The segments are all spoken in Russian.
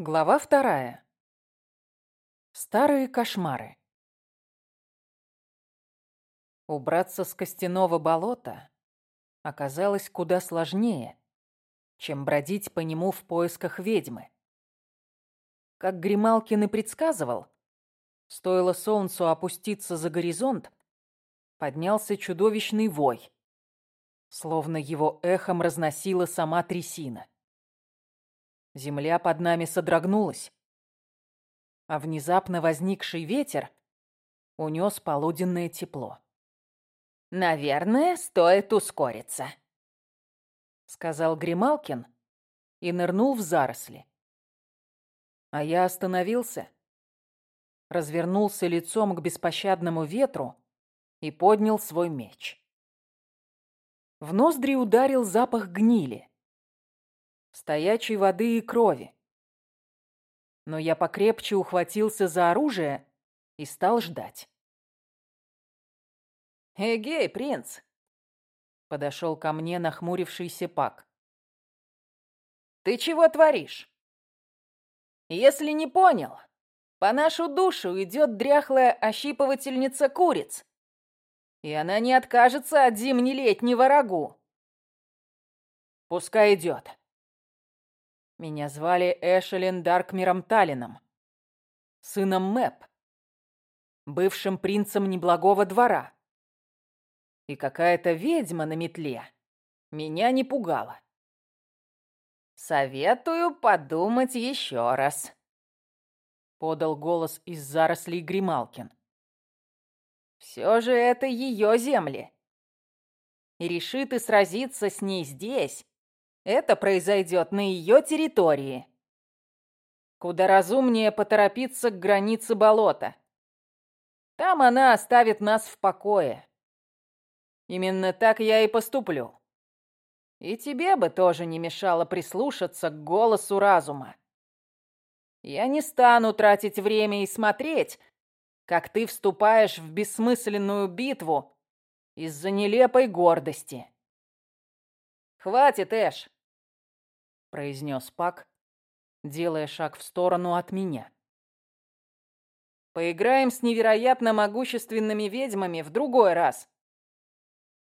Глава вторая. Старые кошмары. Убраться с костяного болота оказалось куда сложнее, чем бродить по нему в поисках ведьмы. Как Грималкин и предсказывал, стоило солнцу опуститься за горизонт, поднялся чудовищный вой, словно его эхом разносила сама трясина. Земля под нами содрогнулась, а внезапно возникший ветер унес полуденное тепло. «Наверное, стоит ускориться», — сказал Грималкин и нырнул в заросли. А я остановился, развернулся лицом к беспощадному ветру и поднял свой меч. В ноздри ударил запах гнили стоячей воды и крови. Но я покрепче ухватился за оружие и стал ждать. «Эгей, принц!» — подошел ко мне нахмурившийся Пак. «Ты чего творишь? Если не понял, по нашу душу идет дряхлая ощипывательница куриц, и она не откажется от зимнелетнего рагу. Пускай идет. Меня звали Эшелин Даркмиром Талином, сыном Мэп, бывшим принцем неблагого двора. И какая-то ведьма на метле меня не пугала. «Советую подумать еще раз», — подал голос из зарослей Грималкин. «Все же это ее земли. И решит и сразиться с ней здесь, это произойдет на ее территории. Куда разумнее поторопиться к границе болота. Там она оставит нас в покое. Именно так я и поступлю. И тебе бы тоже не мешало прислушаться к голосу разума. Я не стану тратить время и смотреть, как ты вступаешь в бессмысленную битву из-за нелепой гордости. Хватит, Эш произнес Пак, делая шаг в сторону от меня. Поиграем с невероятно могущественными ведьмами в другой раз.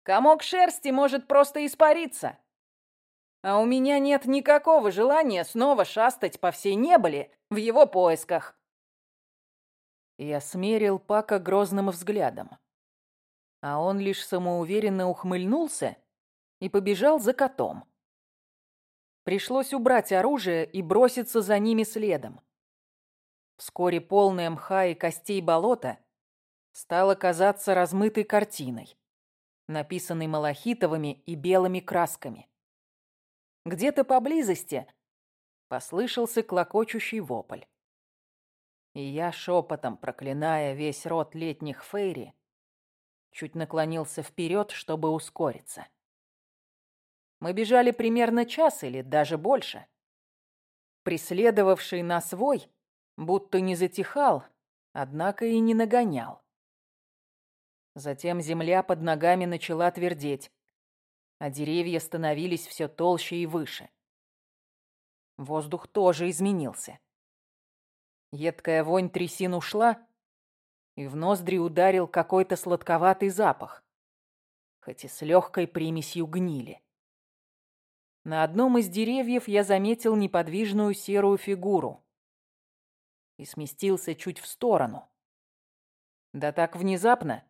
Комок шерсти может просто испариться. А у меня нет никакого желания снова шастать по всей неболи в его поисках. Я смерил Пака грозным взглядом. А он лишь самоуверенно ухмыльнулся и побежал за котом. Пришлось убрать оружие и броситься за ними следом. Вскоре полное мха и костей болота стало казаться размытой картиной, написанной малахитовыми и белыми красками. Где-то поблизости послышался клокочущий вопль. И я, шепотом проклиная весь род летних фейри, чуть наклонился вперед, чтобы ускориться. Мы бежали примерно час или даже больше. Преследовавший нас вой будто не затихал, однако и не нагонял. Затем земля под ногами начала твердеть, а деревья становились все толще и выше. Воздух тоже изменился. Едкая вонь трясин ушла, и в ноздри ударил какой-то сладковатый запах, хоть и с легкой примесью гнили. На одном из деревьев я заметил неподвижную серую фигуру и сместился чуть в сторону. Да так внезапно,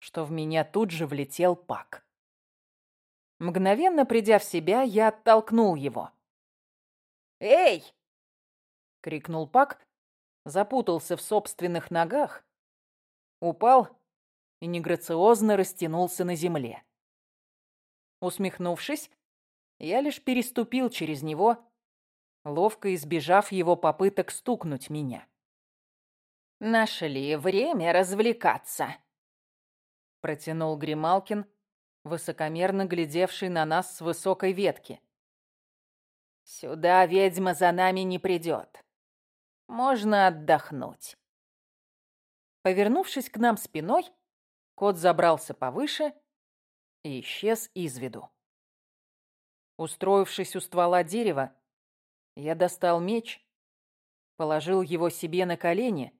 что в меня тут же влетел Пак. Мгновенно придя в себя, я оттолкнул его. «Эй!» — крикнул Пак, запутался в собственных ногах, упал и неграциозно растянулся на земле. Усмехнувшись, я лишь переступил через него, ловко избежав его попыток стукнуть меня. «Нашли время развлекаться», — протянул Грималкин, высокомерно глядевший на нас с высокой ветки. «Сюда ведьма за нами не придет. Можно отдохнуть». Повернувшись к нам спиной, кот забрался повыше и исчез из виду. Устроившись у ствола дерева, я достал меч положил его себе на колени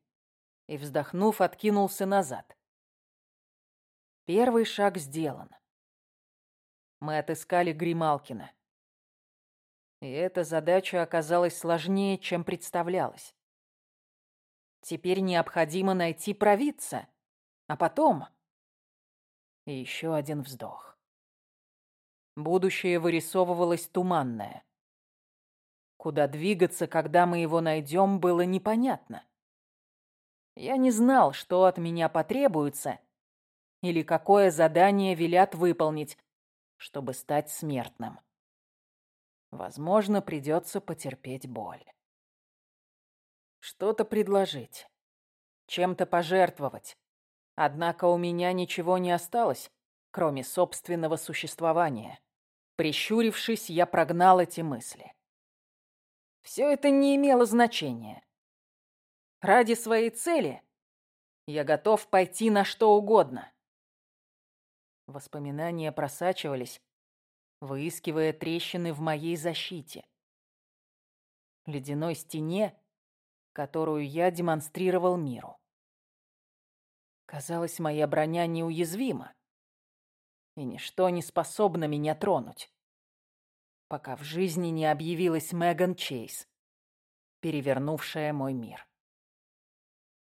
и, вздохнув, откинулся назад. Первый шаг сделан. Мы отыскали Грималкина. И эта задача оказалась сложнее, чем представлялось. Теперь необходимо найти провидца, а потом... И еще один вздох. Будущее вырисовывалось туманное. Куда двигаться, когда мы его найдем, было непонятно. Я не знал, что от меня потребуется или какое задание велят выполнить, чтобы стать смертным. Возможно, придется потерпеть боль. Что-то предложить, чем-то пожертвовать. Однако у меня ничего не осталось, кроме собственного существования. Прищурившись, я прогнал эти мысли. Все это не имело значения. Ради своей цели я готов пойти на что угодно. Воспоминания просачивались, выискивая трещины в моей защите. Ледяной стене, которую я демонстрировал миру. Казалось, моя броня неуязвима, и ничто не способно меня тронуть пока в жизни не объявилась Меган Чейз, перевернувшая мой мир.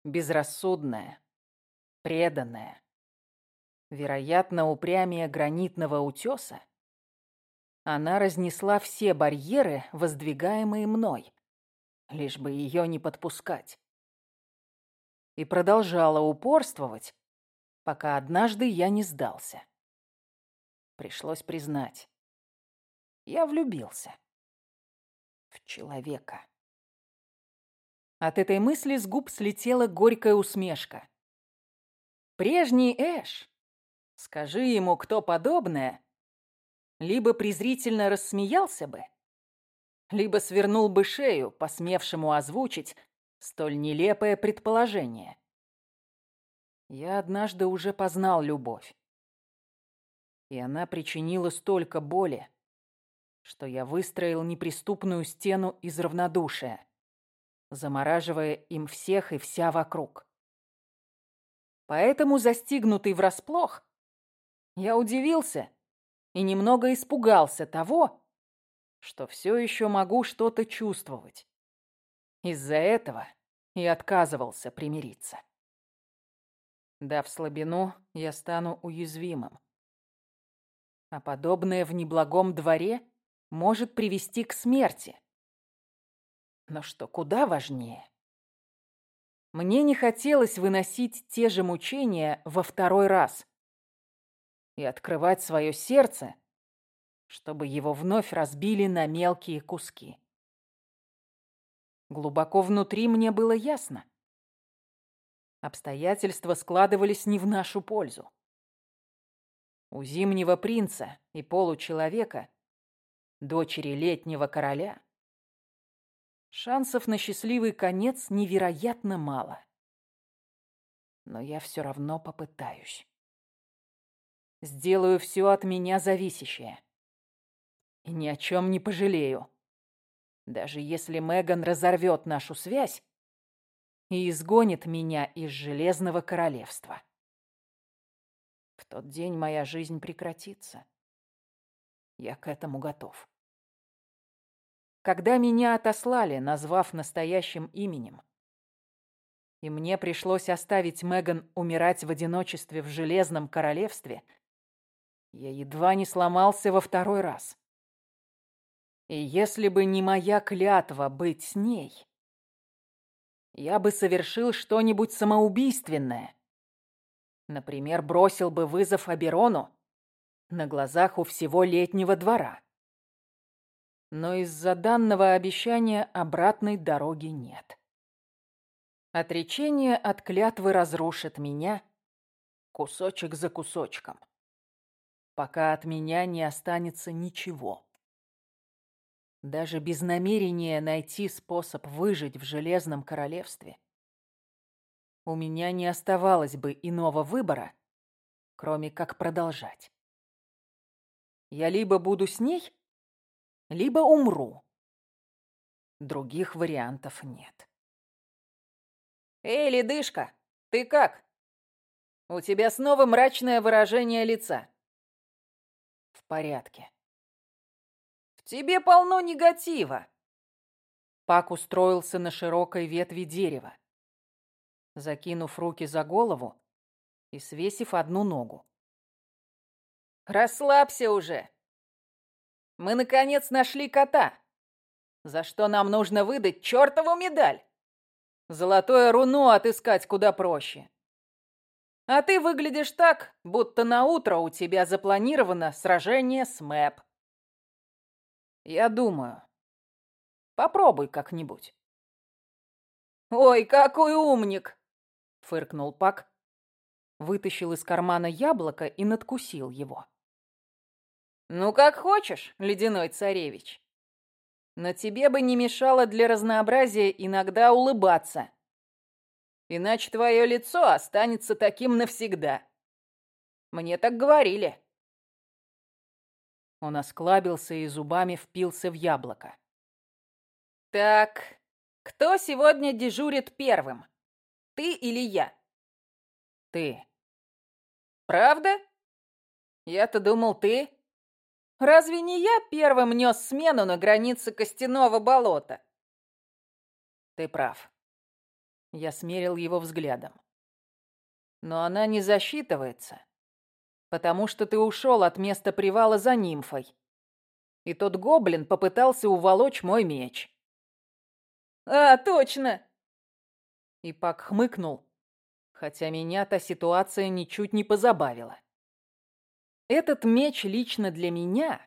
Безрассудная, преданная, вероятно, упрямее гранитного утеса, она разнесла все барьеры, воздвигаемые мной, лишь бы ее не подпускать. И продолжала упорствовать, пока однажды я не сдался. Пришлось признать, я влюбился. В человека. От этой мысли с губ слетела горькая усмешка. Прежний Эш, скажи ему, кто подобное, либо презрительно рассмеялся бы, либо свернул бы шею, посмевшему озвучить столь нелепое предположение. Я однажды уже познал любовь. И она причинила столько боли, что я выстроил неприступную стену из равнодушия, замораживая им всех и вся вокруг. Поэтому, застигнутый врасплох, я удивился и немного испугался того, что все еще могу что-то чувствовать. Из-за этого и отказывался примириться. Дав слабину, я стану уязвимым. А подобное в неблагом дворе может привести к смерти. Но что куда важнее, мне не хотелось выносить те же мучения во второй раз и открывать свое сердце, чтобы его вновь разбили на мелкие куски. Глубоко внутри мне было ясно. Обстоятельства складывались не в нашу пользу. У Зимнего принца и получеловека дочери летнего короля, шансов на счастливый конец невероятно мало. Но я все равно попытаюсь. Сделаю все от меня зависящее. И ни о чем не пожалею. Даже если Меган разорвет нашу связь и изгонит меня из Железного Королевства. Тот день моя жизнь прекратится. Я к этому готов. Когда меня отослали, назвав настоящим именем, и мне пришлось оставить Меган умирать в одиночестве в Железном Королевстве, я едва не сломался во второй раз. И если бы не моя клятва быть с ней, я бы совершил что-нибудь самоубийственное. Например, бросил бы вызов Аберону на глазах у всего летнего двора. Но из-за данного обещания обратной дороги нет. Отречение от клятвы разрушит меня кусочек за кусочком, пока от меня не останется ничего. Даже без намерения найти способ выжить в Железном Королевстве у меня не оставалось бы иного выбора, кроме как продолжать. Я либо буду с ней, либо умру. Других вариантов нет. «Эй, ледышка, ты как? У тебя снова мрачное выражение лица». «В порядке». «В тебе полно негатива». Пак устроился на широкой ветви дерева, закинув руки за голову и свесив одну ногу. «Расслабься уже. Мы, наконец, нашли кота, за что нам нужно выдать чертову медаль. Золотое руно отыскать куда проще. А ты выглядишь так, будто на утро у тебя запланировано сражение с Мэп. Я думаю. Попробуй как-нибудь. Ой, какой умник! Фыркнул Пак, вытащил из кармана яблоко и надкусил его. Ну, как хочешь, ледяной царевич. Но тебе бы не мешало для разнообразия иногда улыбаться. Иначе твое лицо останется таким навсегда. Мне так говорили. Он осклабился и зубами впился в яблоко. Так, кто сегодня дежурит первым? Ты или я? Ты. Правда? Я-то думал, ты. Разве не я первым нес смену на границе Костяного болота? Ты прав. Я смерил его взглядом. Но она не засчитывается, потому что ты ушел от места привала за нимфой. И тот гоблин попытался уволочь мой меч. А, точно! И Пак хмыкнул, хотя меня та ситуация ничуть не позабавила. Этот меч лично для меня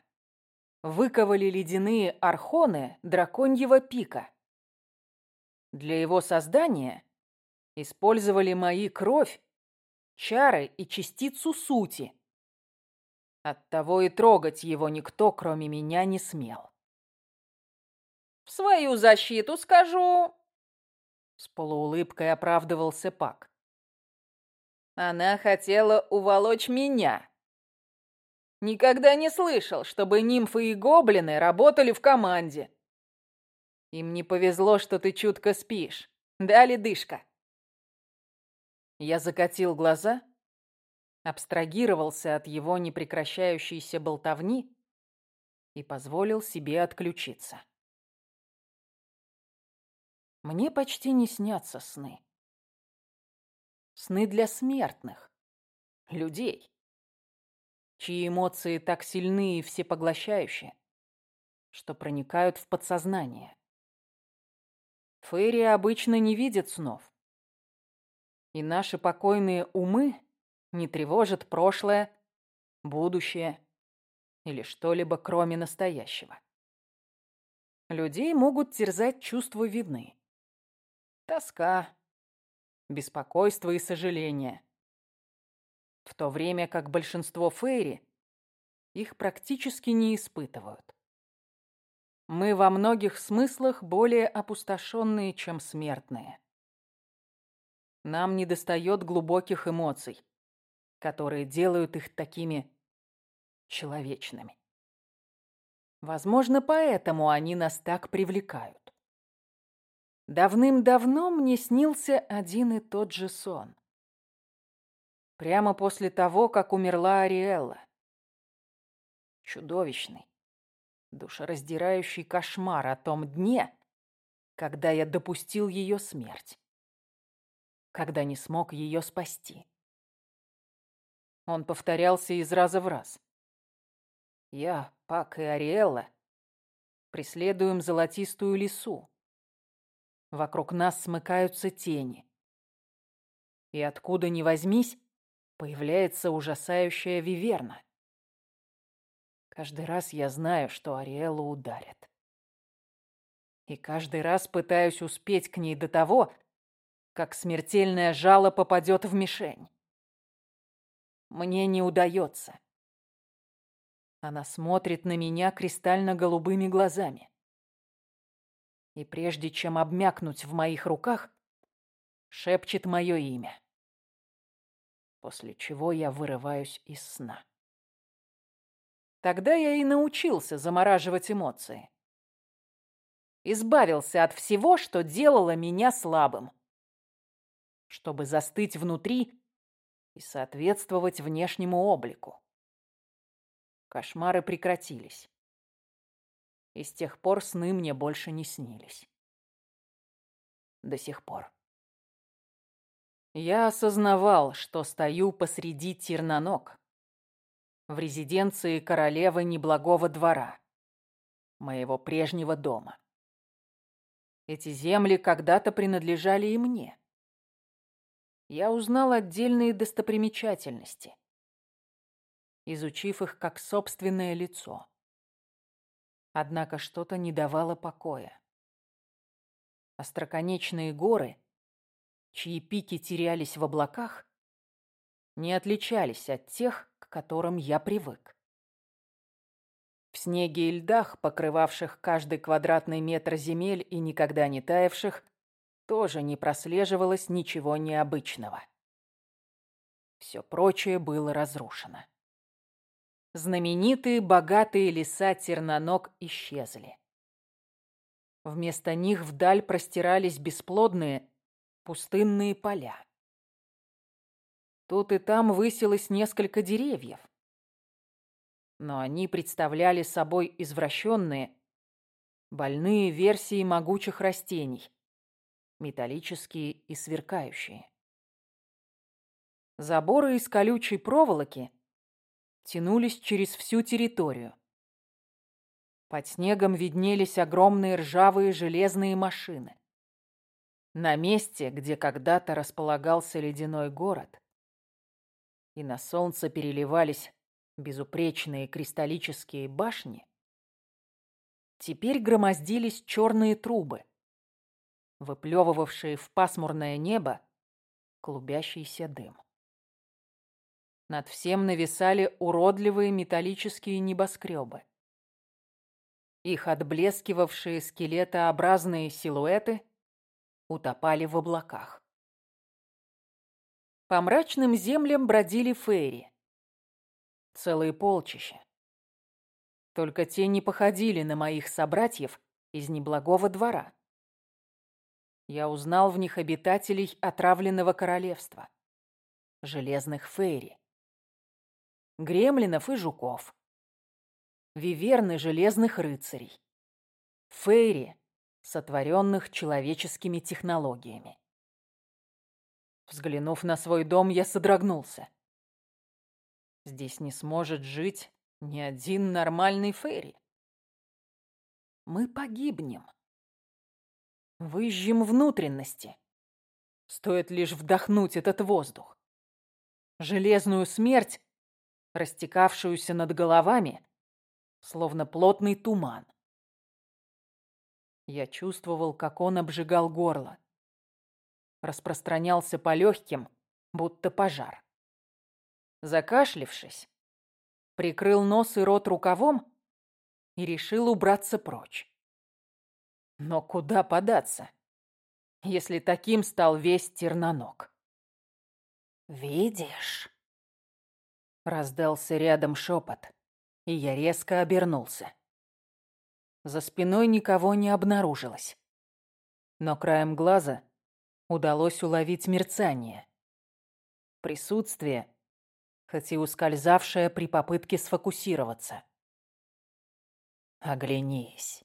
выковали ледяные архоны драконьего пика. Для его создания использовали мои кровь, чары и частицу сути. Оттого и трогать его никто, кроме меня, не смел. «В свою защиту скажу!» С полуулыбкой оправдывался Пак. «Она хотела уволочь меня!» Никогда не слышал, чтобы нимфы и гоблины работали в команде. Им не повезло, что ты чутко спишь. Да, ледышка?» Я закатил глаза, абстрагировался от его непрекращающейся болтовни и позволил себе отключиться. Мне почти не снятся сны. Сны для смертных, людей чьи эмоции так сильны и всепоглощающие, что проникают в подсознание. Фейри обычно не видят снов. И наши покойные умы не тревожат прошлое, будущее или что-либо кроме настоящего. Людей могут терзать чувство вины, тоска, беспокойство и сожаление в то время как большинство фейри их практически не испытывают. Мы во многих смыслах более опустошенные, чем смертные. Нам недостает глубоких эмоций, которые делают их такими человечными. Возможно, поэтому они нас так привлекают. Давным-давно мне снился один и тот же сон. Прямо после того, как умерла Ариэлла. Чудовищный, душераздирающий кошмар о том дне, когда я допустил ее смерть. Когда не смог ее спасти. Он повторялся из раза в раз. Я, Пак и Ариэлла преследуем золотистую лису. Вокруг нас смыкаются тени. И откуда ни возьмись, появляется ужасающая виверна. Каждый раз я знаю, что Ариэлу ударят. И каждый раз пытаюсь успеть к ней до того, как смертельное жало попадет в мишень. Мне не удается. Она смотрит на меня кристально-голубыми глазами. И прежде чем обмякнуть в моих руках, шепчет мое имя после чего я вырываюсь из сна. Тогда я и научился замораживать эмоции. Избавился от всего, что делало меня слабым. чтобы застыть внутри и соответствовать внешнему облику. Кошмары прекратились. И с тех пор сны мне больше не снились. До сих пор. Я осознавал, что стою посреди Терноног, в резиденции королевы неблагого двора, моего прежнего дома. Эти земли когда-то принадлежали и мне. Я узнал отдельные достопримечательности, изучив их как собственное лицо. Однако что-то не давало покоя. Остроконечные горы, чьи пики терялись в облаках, не отличались от тех, к которым я привык. В снеге и льдах, покрывавших каждый квадратный метр земель и никогда не таявших, тоже не прослеживалось ничего необычного. Все прочее было разрушено. Знаменитые богатые леса Терноног исчезли. Вместо них вдаль простирались бесплодные пустынные поля. Тут и там высилось несколько деревьев, но они представляли собой извращенные, больные версии могучих растений, металлические и сверкающие. Заборы из колючей проволоки тянулись через всю территорию. Под снегом виднелись огромные ржавые железные машины. На месте, где когда-то располагался ледяной город, и на солнце переливались безупречные кристаллические башни, теперь громоздились черные трубы, выплевывавшие в пасмурное небо клубящийся дым. Над всем нависали уродливые металлические небоскребы. Их отблескивавшие скелетообразные силуэты утопали в облаках. По мрачным землям бродили фейри, целые полчища. Только те не походили на моих собратьев из неблагого двора. Я узнал в них обитателей отравленного королевства, железных фейри, гремлинов и жуков, виверны железных рыцарей, фейри, сотворенных человеческими технологиями. Взглянув на свой дом, я содрогнулся. Здесь не сможет жить ни один нормальный Ферри. Мы погибнем. Выжжем внутренности. Стоит лишь вдохнуть этот воздух. Железную смерть, растекавшуюся над головами, словно плотный туман. Я чувствовал, как он обжигал горло. Распространялся по легким, будто пожар. Закашлившись, прикрыл нос и рот рукавом и решил убраться прочь. Но куда податься, если таким стал весь терноног? «Видишь?» Раздался рядом шепот, и я резко обернулся. За спиной никого не обнаружилось. Но краем глаза удалось уловить мерцание. Присутствие хоть и ускользавшая при попытке сфокусироваться. Оглянись.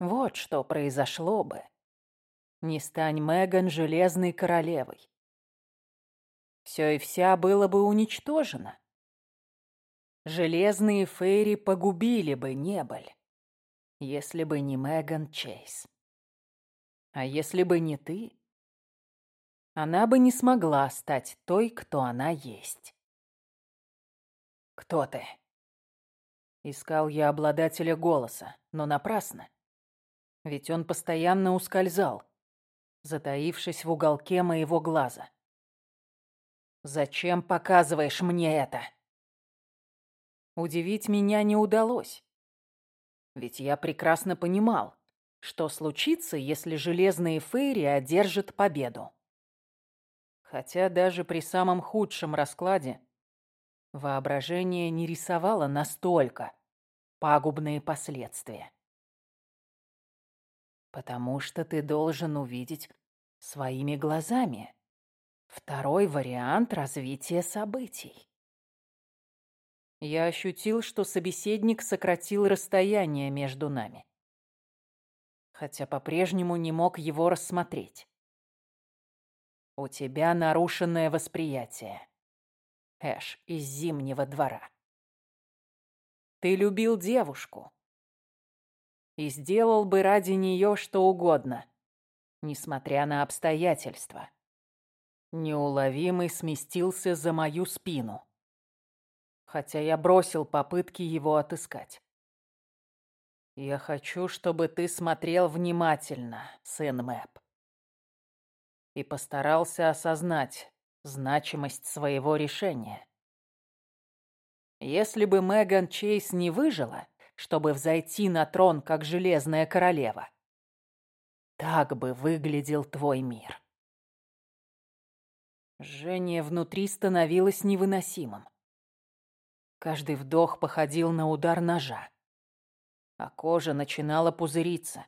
Вот что произошло бы. Не стань Меган Железной Королевой. Все и вся было бы уничтожено. Железные фейри погубили бы Небыль, если бы не Меган Чейз. А если бы не ты, она бы не смогла стать той, кто она есть. «Кто ты?» Искал я обладателя голоса, но напрасно. Ведь он постоянно ускользал, затаившись в уголке моего глаза. «Зачем показываешь мне это?» Удивить меня не удалось. Ведь я прекрасно понимал, что случится, если железные фейри одержат победу. Хотя даже при самом худшем раскладе воображение не рисовало настолько пагубные последствия. Потому что ты должен увидеть своими глазами. Второй вариант развития событий. Я ощутил, что собеседник сократил расстояние между нами. Хотя по-прежнему не мог его рассмотреть. У тебя нарушенное восприятие. Эш из Зимнего двора. Ты любил девушку. И сделал бы ради нее что угодно, несмотря на обстоятельства. Неуловимый сместился за мою спину хотя я бросил попытки его отыскать. Я хочу, чтобы ты смотрел внимательно, сын Мэп. И постарался осознать значимость своего решения. Если бы Меган Чейз не выжила, чтобы взойти на трон как железная королева, так бы выглядел твой мир. Жжение внутри становилось невыносимым. Каждый вдох походил на удар ножа, а кожа начинала пузыриться.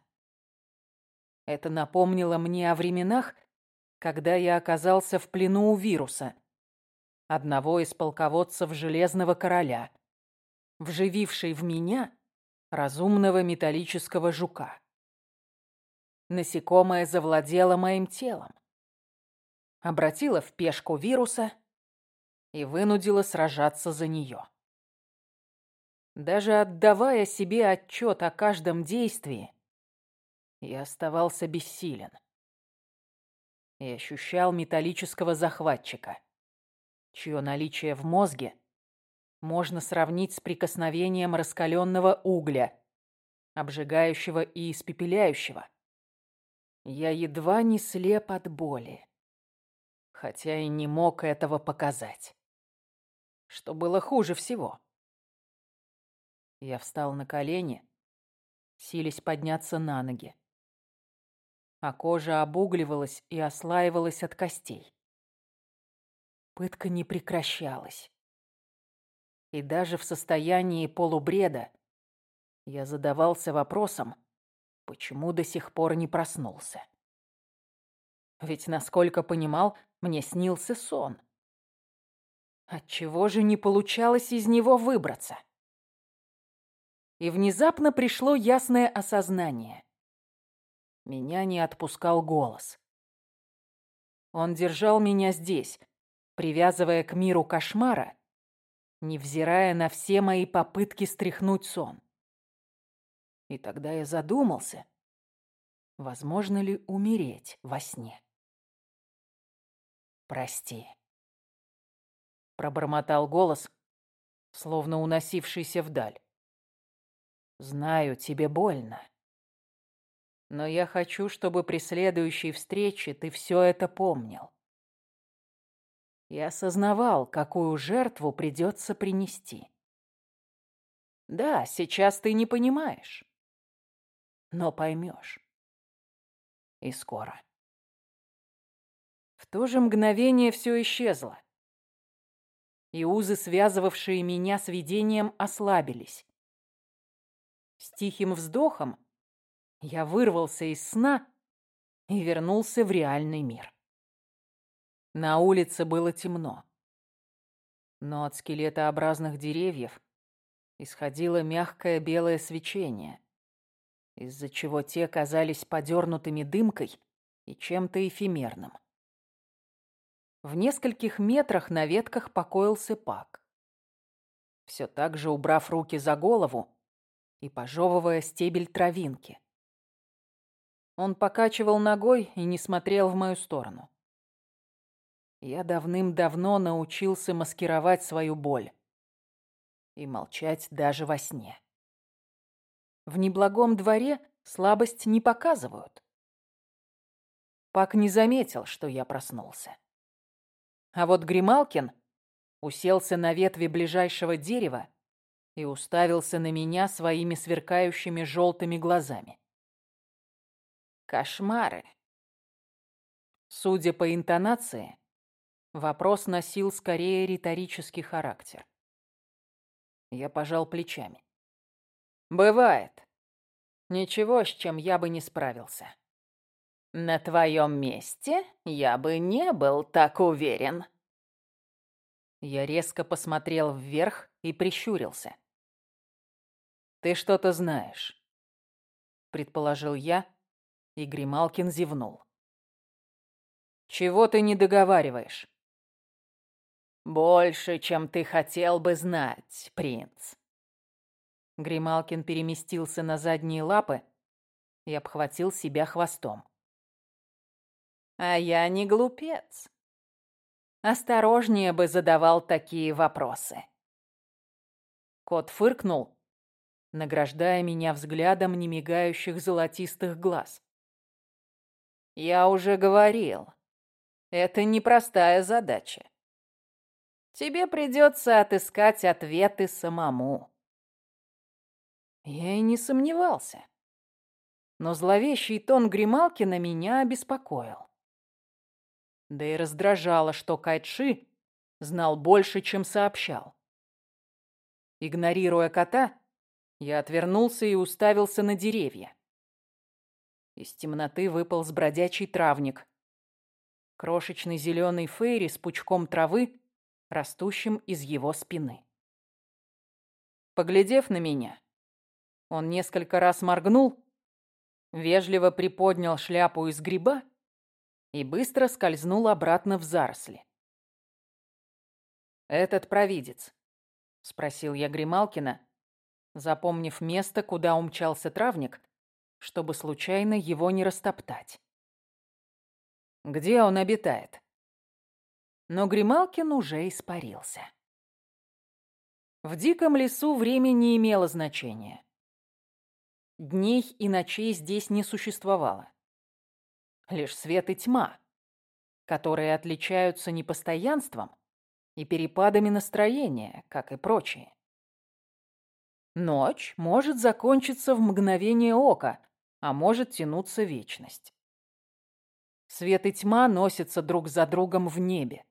Это напомнило мне о временах, когда я оказался в плену у вируса, одного из полководцев Железного Короля, вжививший в меня разумного металлического жука. Насекомое завладело моим телом, обратило в пешку вируса и вынудило сражаться за нее. Даже отдавая себе отчет о каждом действии, я оставался бессилен. И ощущал металлического захватчика, чье наличие в мозге можно сравнить с прикосновением раскаленного угля, обжигающего и испепеляющего. Я едва не слеп от боли, хотя и не мог этого показать. Что было хуже всего. Я встал на колени, силясь подняться на ноги. А кожа обугливалась и ослаивалась от костей. Пытка не прекращалась. И даже в состоянии полубреда я задавался вопросом, почему до сих пор не проснулся. Ведь, насколько понимал, мне снился сон. Отчего же не получалось из него выбраться? и внезапно пришло ясное осознание. Меня не отпускал голос. Он держал меня здесь, привязывая к миру кошмара, невзирая на все мои попытки стряхнуть сон. И тогда я задумался, возможно ли умереть во сне. «Прости», — пробормотал голос, словно уносившийся вдаль. Знаю, тебе больно. Но я хочу, чтобы при следующей встрече ты все это помнил. И осознавал, какую жертву придется принести. Да, сейчас ты не понимаешь, но поймешь. И скоро. То же мгновение все исчезло. И узы, связывавшие меня с видением, ослабились. С тихим вздохом я вырвался из сна и вернулся в реальный мир. На улице было темно, но от скелетообразных деревьев исходило мягкое белое свечение, из-за чего те казались подернутыми дымкой и чем-то эфемерным. В нескольких метрах на ветках покоился Пак. Все так же, убрав руки за голову, и пожевывая стебель травинки. Он покачивал ногой и не смотрел в мою сторону. Я давным-давно научился маскировать свою боль и молчать даже во сне. В неблагом дворе слабость не показывают. Пак не заметил, что я проснулся. А вот Грималкин уселся на ветви ближайшего дерева и уставился на меня своими сверкающими желтыми глазами. Кошмары. Судя по интонации, вопрос носил скорее риторический характер. Я пожал плечами. Бывает. Ничего, с чем я бы не справился. На твоем месте я бы не был так уверен. Я резко посмотрел вверх и прищурился. «Ты что-то знаешь», — предположил я, и Грималкин зевнул. «Чего ты не договариваешь?» «Больше, чем ты хотел бы знать, принц». Грималкин переместился на задние лапы и обхватил себя хвостом. «А я не глупец. Осторожнее бы задавал такие вопросы». Кот фыркнул, награждая меня взглядом немигающих золотистых глаз. «Я уже говорил, это непростая задача. Тебе придется отыскать ответы самому. Я и не сомневался. Но зловещий тон Грималкина меня обеспокоил. Да и раздражало, что Кайтши знал больше, чем сообщал. Игнорируя кота, я отвернулся и уставился на деревья. Из темноты выпал бродячий травник. Крошечный зеленый фейри с пучком травы растущим из его спины. Поглядев на меня, он несколько раз моргнул, вежливо приподнял шляпу из гриба и быстро скользнул обратно в заросли. «Этот провидец», — спросил я Грималкина, запомнив место, куда умчался травник, чтобы случайно его не растоптать. «Где он обитает?» но Грималкин уже испарился. В диком лесу время не имело значения. Дней и ночей здесь не существовало. Лишь свет и тьма, которые отличаются непостоянством и перепадами настроения, как и прочие. Ночь может закончиться в мгновение ока, а может тянуться вечность. Свет и тьма носятся друг за другом в небе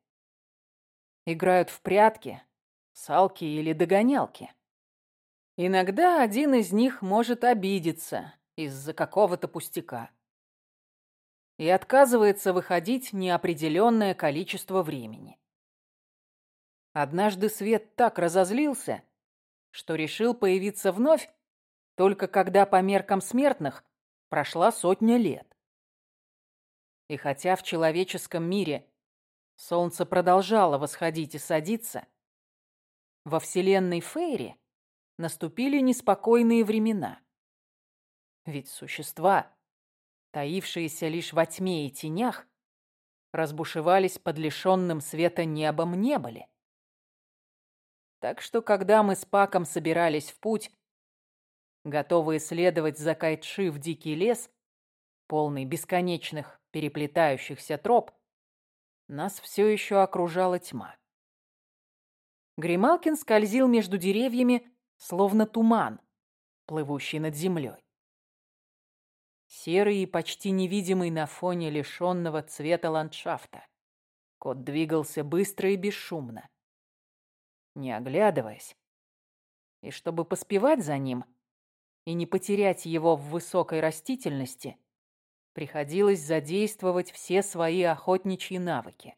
играют в прятки, салки или догонялки. Иногда один из них может обидеться из-за какого-то пустяка и отказывается выходить неопределенное количество времени. Однажды Свет так разозлился, что решил появиться вновь, только когда по меркам смертных прошла сотня лет. И хотя в человеческом мире Солнце продолжало восходить и садиться. Во вселенной Фейри наступили неспокойные времена. Ведь существа, таившиеся лишь во тьме и тенях, разбушевались под лишенным света небом не были. Так что, когда мы с Паком собирались в путь, готовые следовать за Кайтши в дикий лес, полный бесконечных переплетающихся троп, нас все еще окружала тьма. Грималкин скользил между деревьями, словно туман, плывущий над землей. Серый и почти невидимый на фоне лишенного цвета ландшафта. Кот двигался быстро и бесшумно, не оглядываясь. И чтобы поспевать за ним и не потерять его в высокой растительности, приходилось задействовать все свои охотничьи навыки.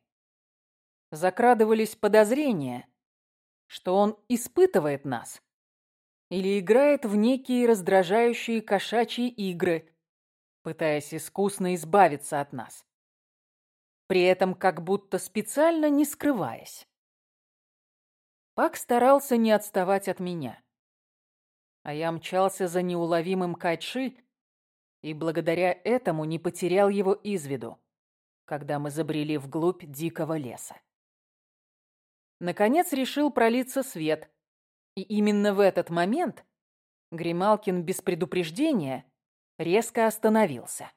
Закрадывались подозрения, что он испытывает нас или играет в некие раздражающие кошачьи игры, пытаясь искусно избавиться от нас, при этом как будто специально не скрываясь. Пак старался не отставать от меня, а я мчался за неуловимым Кайши, и благодаря этому не потерял его из виду, когда мы забрели вглубь дикого леса. Наконец решил пролиться свет, и именно в этот момент Грималкин без предупреждения резко остановился.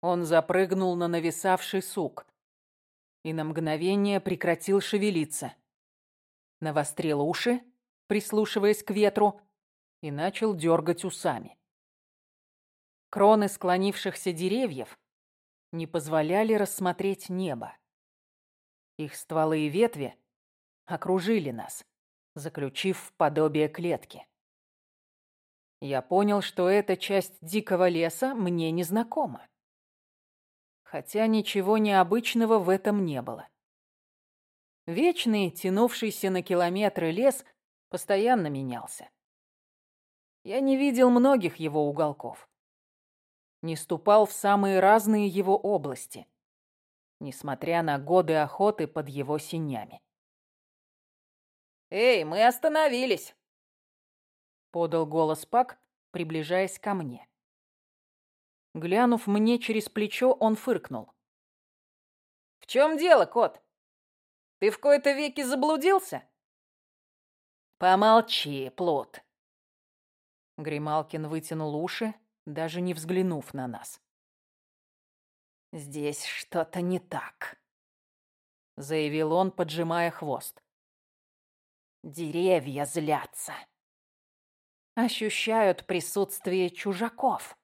Он запрыгнул на нависавший сук и на мгновение прекратил шевелиться. Навострил уши, прислушиваясь к ветру, и начал дергать усами. Кроны склонившихся деревьев не позволяли рассмотреть небо. Их стволы и ветви окружили нас, заключив в подобие клетки. Я понял, что эта часть дикого леса мне незнакома. Хотя ничего необычного в этом не было. Вечный, тянувшийся на километры лес постоянно менялся. Я не видел многих его уголков. Не ступал в самые разные его области, несмотря на годы охоты под его синями. «Эй, мы остановились!» — подал голос Пак, приближаясь ко мне. Глянув мне через плечо, он фыркнул. «В чем дело, кот? Ты в кои-то веки заблудился?» «Помолчи, плут!» Грималкин вытянул уши, даже не взглянув на нас. «Здесь что-то не так», — заявил он, поджимая хвост. «Деревья злятся. Ощущают присутствие чужаков».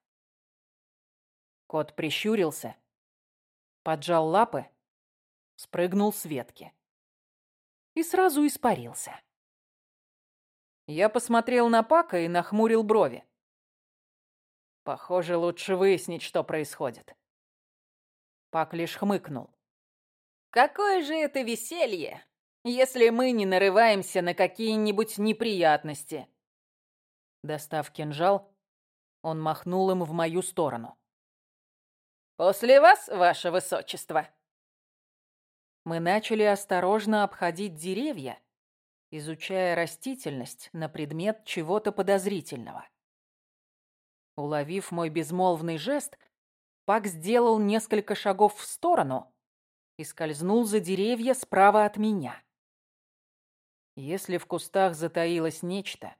Кот прищурился, поджал лапы, спрыгнул с ветки и сразу испарился. Я посмотрел на Пака и нахмурил брови. Похоже, лучше выяснить, что происходит. Пак лишь хмыкнул. «Какое же это веселье, если мы не нарываемся на какие-нибудь неприятности?» Достав кинжал, он махнул им в мою сторону. «После вас, ваше высочество!» Мы начали осторожно обходить деревья, изучая растительность на предмет чего-то подозрительного. Уловив мой безмолвный жест, Пак сделал несколько шагов в сторону и скользнул за деревья справа от меня. Если в кустах затаилось нечто,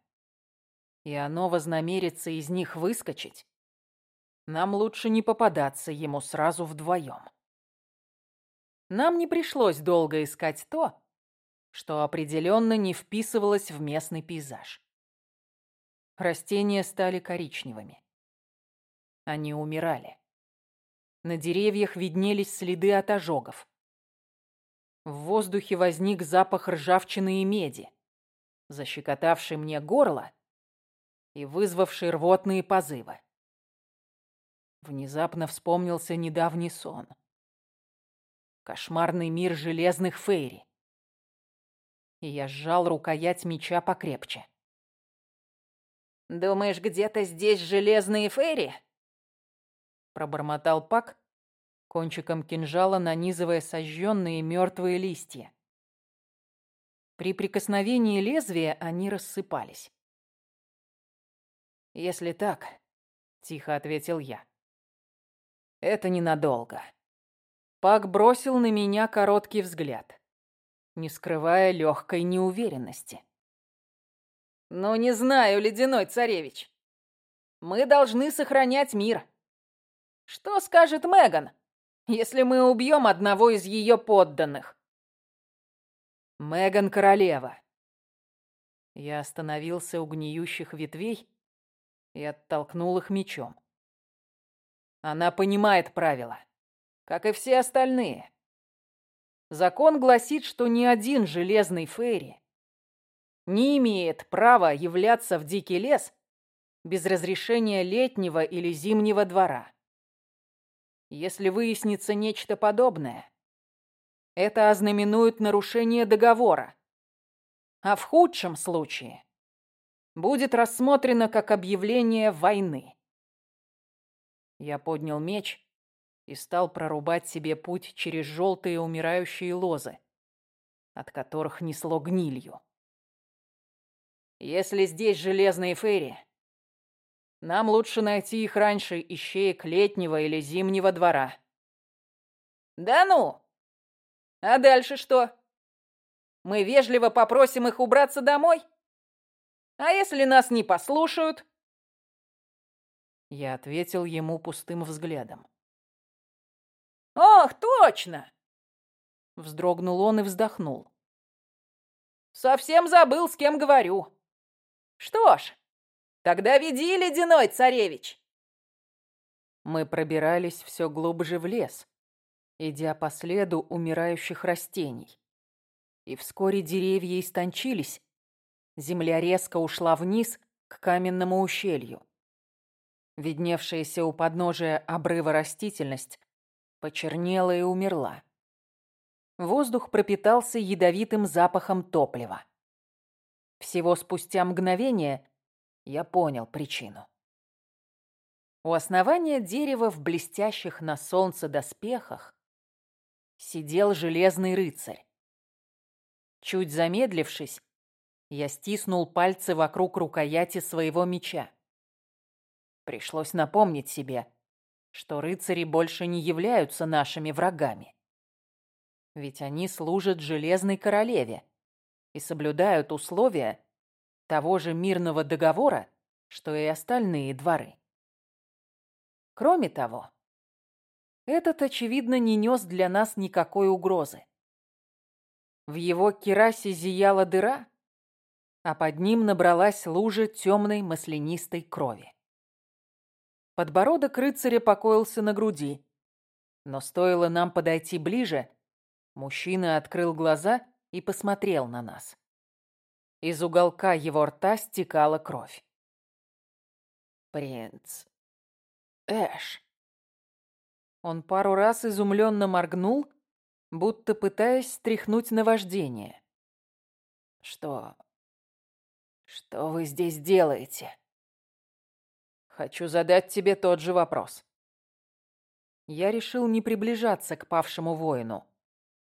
и оно вознамерится из них выскочить, нам лучше не попадаться ему сразу вдвоем. Нам не пришлось долго искать то, что определенно не вписывалось в местный пейзаж. Растения стали коричневыми. Они умирали. На деревьях виднелись следы от ожогов. В воздухе возник запах ржавчины и меди, защекотавший мне горло и вызвавший рвотные позывы. Внезапно вспомнился недавний сон. Кошмарный мир железных фейри. И я сжал рукоять меча покрепче. «Думаешь, где-то здесь железные фейри?» Пробормотал Пак, кончиком кинжала нанизывая сожженные мертвые листья. При прикосновении лезвия они рассыпались. «Если так», — тихо ответил я, — «это ненадолго». Пак бросил на меня короткий взгляд, не скрывая легкой неуверенности. «Ну, не знаю, ледяной царевич. Мы должны сохранять мир. Что скажет Меган, если мы убьем одного из ее подданных?» «Меган королева». Я остановился у гниющих ветвей и оттолкнул их мечом. Она понимает правила, как и все остальные. Закон гласит, что ни один железный фейри не имеет права являться в дикий лес без разрешения летнего или зимнего двора. Если выяснится нечто подобное, это ознаменует нарушение договора. А в худшем случае будет рассмотрено как объявление войны. Я поднял меч и стал прорубать себе путь через желтые умирающие лозы, от которых несло гнилью. Если здесь железные фейри, нам лучше найти их раньше ищеек летнего или зимнего двора. Да ну! А дальше что? Мы вежливо попросим их убраться домой? А если нас не послушают? Я ответил ему пустым взглядом. «Ох, точно!» Вздрогнул он и вздохнул. «Совсем забыл, с кем говорю. Что ж, тогда веди, ледяной царевич!» Мы пробирались все глубже в лес, идя по следу умирающих растений. И вскоре деревья истончились, Земля резко ушла вниз к каменному ущелью. Видневшаяся у подножия обрыва растительность почернела и умерла. Воздух пропитался ядовитым запахом топлива. Всего спустя мгновение я понял причину. У основания дерева в блестящих на солнце доспехах сидел железный рыцарь. Чуть замедлившись, я стиснул пальцы вокруг рукояти своего меча. Пришлось напомнить себе, что рыцари больше не являются нашими врагами. Ведь они служат Железной Королеве и соблюдают условия того же мирного договора, что и остальные дворы. Кроме того, этот, очевидно, не нес для нас никакой угрозы. В его керасе зияла дыра, а под ним набралась лужа темной маслянистой крови. Подбородок рыцаря покоился на груди, но стоило нам подойти ближе, мужчина открыл глаза и посмотрел на нас. Из уголка его рта стекала кровь. «Принц Эш». Он пару раз изумленно моргнул, будто пытаясь стряхнуть наваждение. «Что... что вы здесь делаете?» «Хочу задать тебе тот же вопрос». Я решил не приближаться к павшему воину,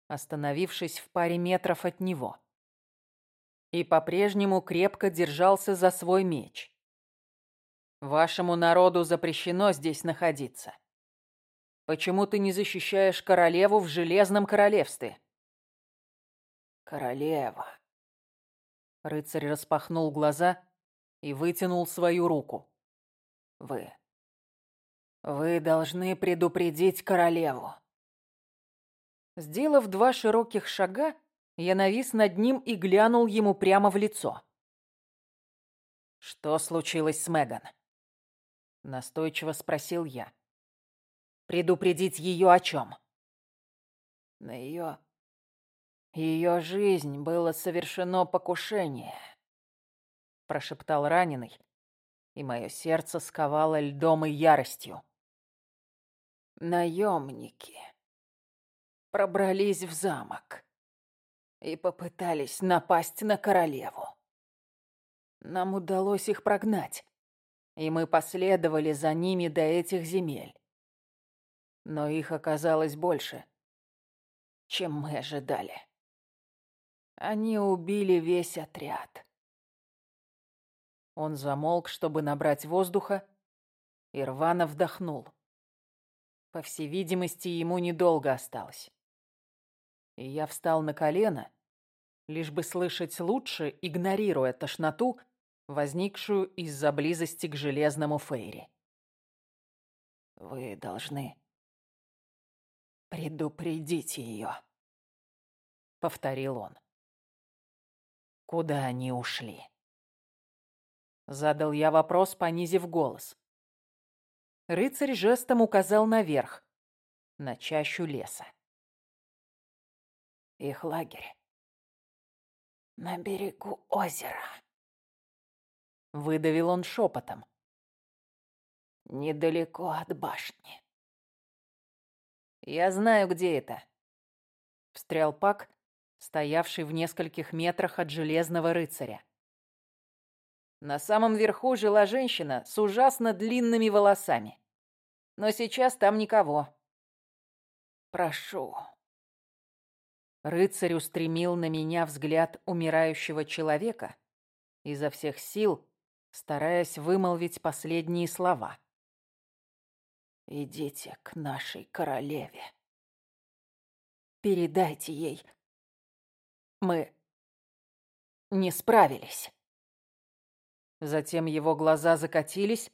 остановившись в паре метров от него. И по-прежнему крепко держался за свой меч. Вашему народу запрещено здесь находиться. Почему ты не защищаешь королеву в Железном Королевстве? Королева. Рыцарь распахнул глаза и вытянул свою руку. Вы. Вы должны предупредить королеву. Сделав два широких шага, я навис над ним и глянул ему прямо в лицо. Что случилось с Меган? Настойчиво спросил я. Предупредить ее о чем? На ее... Ее жизнь было совершено покушение, прошептал раненый, и мое сердце сковало льдом и яростью. Наемники пробрались в замок и попытались напасть на королеву. Нам удалось их прогнать, и мы последовали за ними до этих земель но их оказалось больше, чем мы ожидали. Они убили весь отряд. Он замолк, чтобы набрать воздуха, и рвано вдохнул. По всей видимости, ему недолго осталось. И я встал на колено, лишь бы слышать лучше, игнорируя тошноту, возникшую из-за близости к железному Фейри. «Вы должны «Предупредите ее», — повторил он. «Куда они ушли?» Задал я вопрос, понизив голос. Рыцарь жестом указал наверх, на чащу леса. Их лагерь на берегу озера. Выдавил он шепотом. Недалеко от башни. «Я знаю, где это», — встрял Пак, стоявший в нескольких метрах от Железного Рыцаря. На самом верху жила женщина с ужасно длинными волосами. Но сейчас там никого. «Прошу». Рыцарь устремил на меня взгляд умирающего человека, изо всех сил стараясь вымолвить последние слова. Идите к нашей королеве. Передайте ей. Мы не справились. Затем его глаза закатились,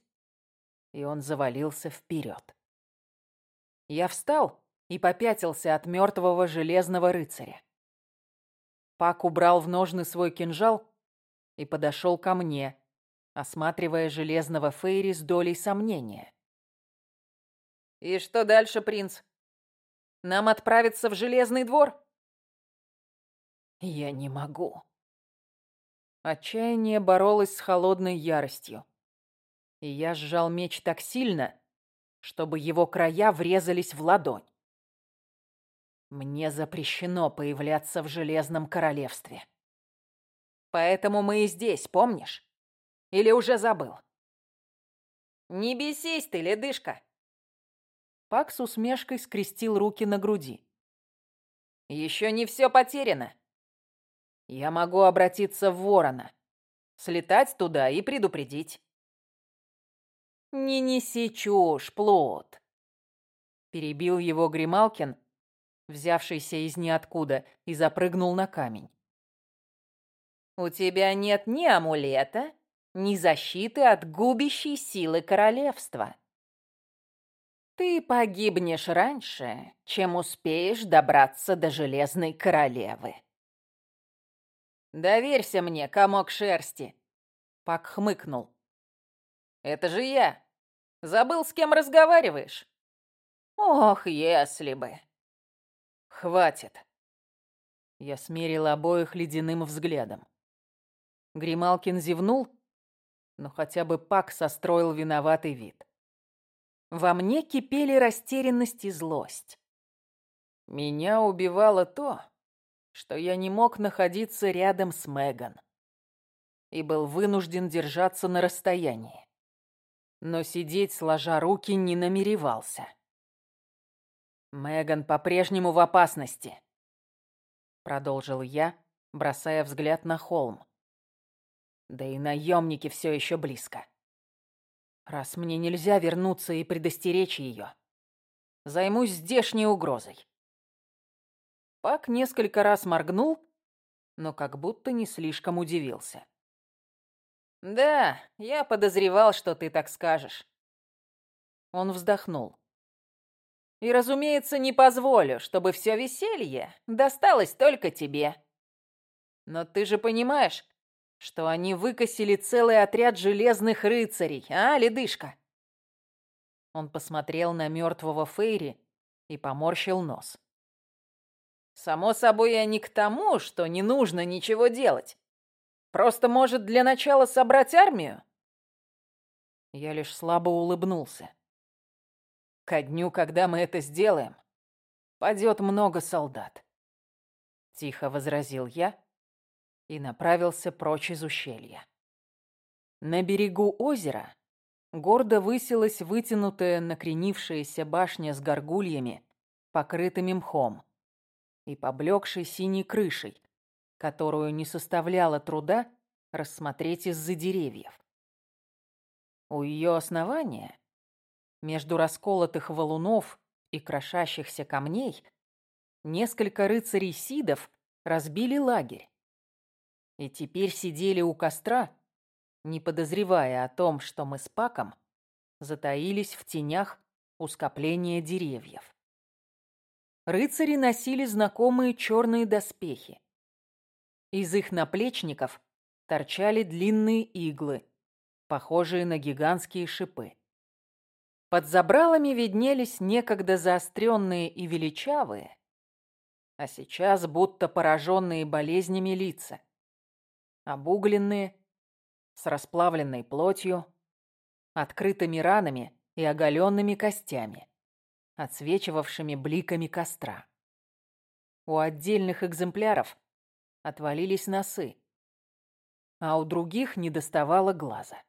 и он завалился вперед. Я встал и попятился от мертвого железного рыцаря. Пак убрал в ножны свой кинжал и подошел ко мне, осматривая железного Фейри с долей сомнения. «И что дальше, принц? Нам отправиться в Железный двор?» «Я не могу». Отчаяние боролось с холодной яростью. И я сжал меч так сильно, чтобы его края врезались в ладонь. Мне запрещено появляться в Железном Королевстве. Поэтому мы и здесь, помнишь? Или уже забыл? Не бесись ты, ледышка. Пак с усмешкой скрестил руки на груди. Еще не все потеряно. Я могу обратиться в Ворона, слетать туда и предупредить. Не неси чушь, плод. Перебил его Грималкин, взявшийся из ниоткуда, и запрыгнул на камень. «У тебя нет ни амулета, ни защиты от губящей силы королевства. Ты погибнешь раньше, чем успеешь добраться до Железной Королевы». «Доверься мне, комок шерсти!» Пак хмыкнул. «Это же я! Забыл, с кем разговариваешь?» «Ох, если бы!» «Хватит!» Я смерил обоих ледяным взглядом. Грималкин зевнул, но хотя бы Пак состроил виноватый вид. Во мне кипели растерянность и злость. Меня убивало то, что я не мог находиться рядом с Меган и был вынужден держаться на расстоянии. Но сидеть сложа руки не намеревался. Меган по-прежнему в опасности, продолжил я, бросая взгляд на холм. Да и наемники все еще близко. Раз мне нельзя вернуться и предостеречь ее, займусь здешней угрозой. Пак несколько раз моргнул, но как будто не слишком удивился. «Да, я подозревал, что ты так скажешь». Он вздохнул. И, разумеется, не позволю, чтобы все веселье досталось только тебе. Но ты же понимаешь, что они выкосили целый отряд железных рыцарей, а, ледышка?» Он посмотрел на мертвого Фейри и поморщил нос. «Само собой, я не к тому, что не нужно ничего делать. Просто, может, для начала собрать армию?» Я лишь слабо улыбнулся. Ко дню, когда мы это сделаем, падет много солдат. Тихо возразил я и направился прочь из ущелья. На берегу озера гордо высилась вытянутая накренившаяся башня с горгульями, покрытыми мхом, и поблекшей синей крышей, которую не составляло труда рассмотреть из-за деревьев. У ее основания между расколотых валунов и крошащихся камней несколько рыцарей-сидов разбили лагерь. И теперь сидели у костра, не подозревая о том, что мы с Паком затаились в тенях у скопления деревьев. Рыцари носили знакомые черные доспехи. Из их наплечников торчали длинные иглы, похожие на гигантские шипы. Под забралами виднелись некогда заостренные и величавые, а сейчас будто пораженные болезнями лица. Обугленные, с расплавленной плотью, открытыми ранами и оголенными костями, отсвечивавшими бликами костра. У отдельных экземпляров отвалились носы, а у других не доставало глаза.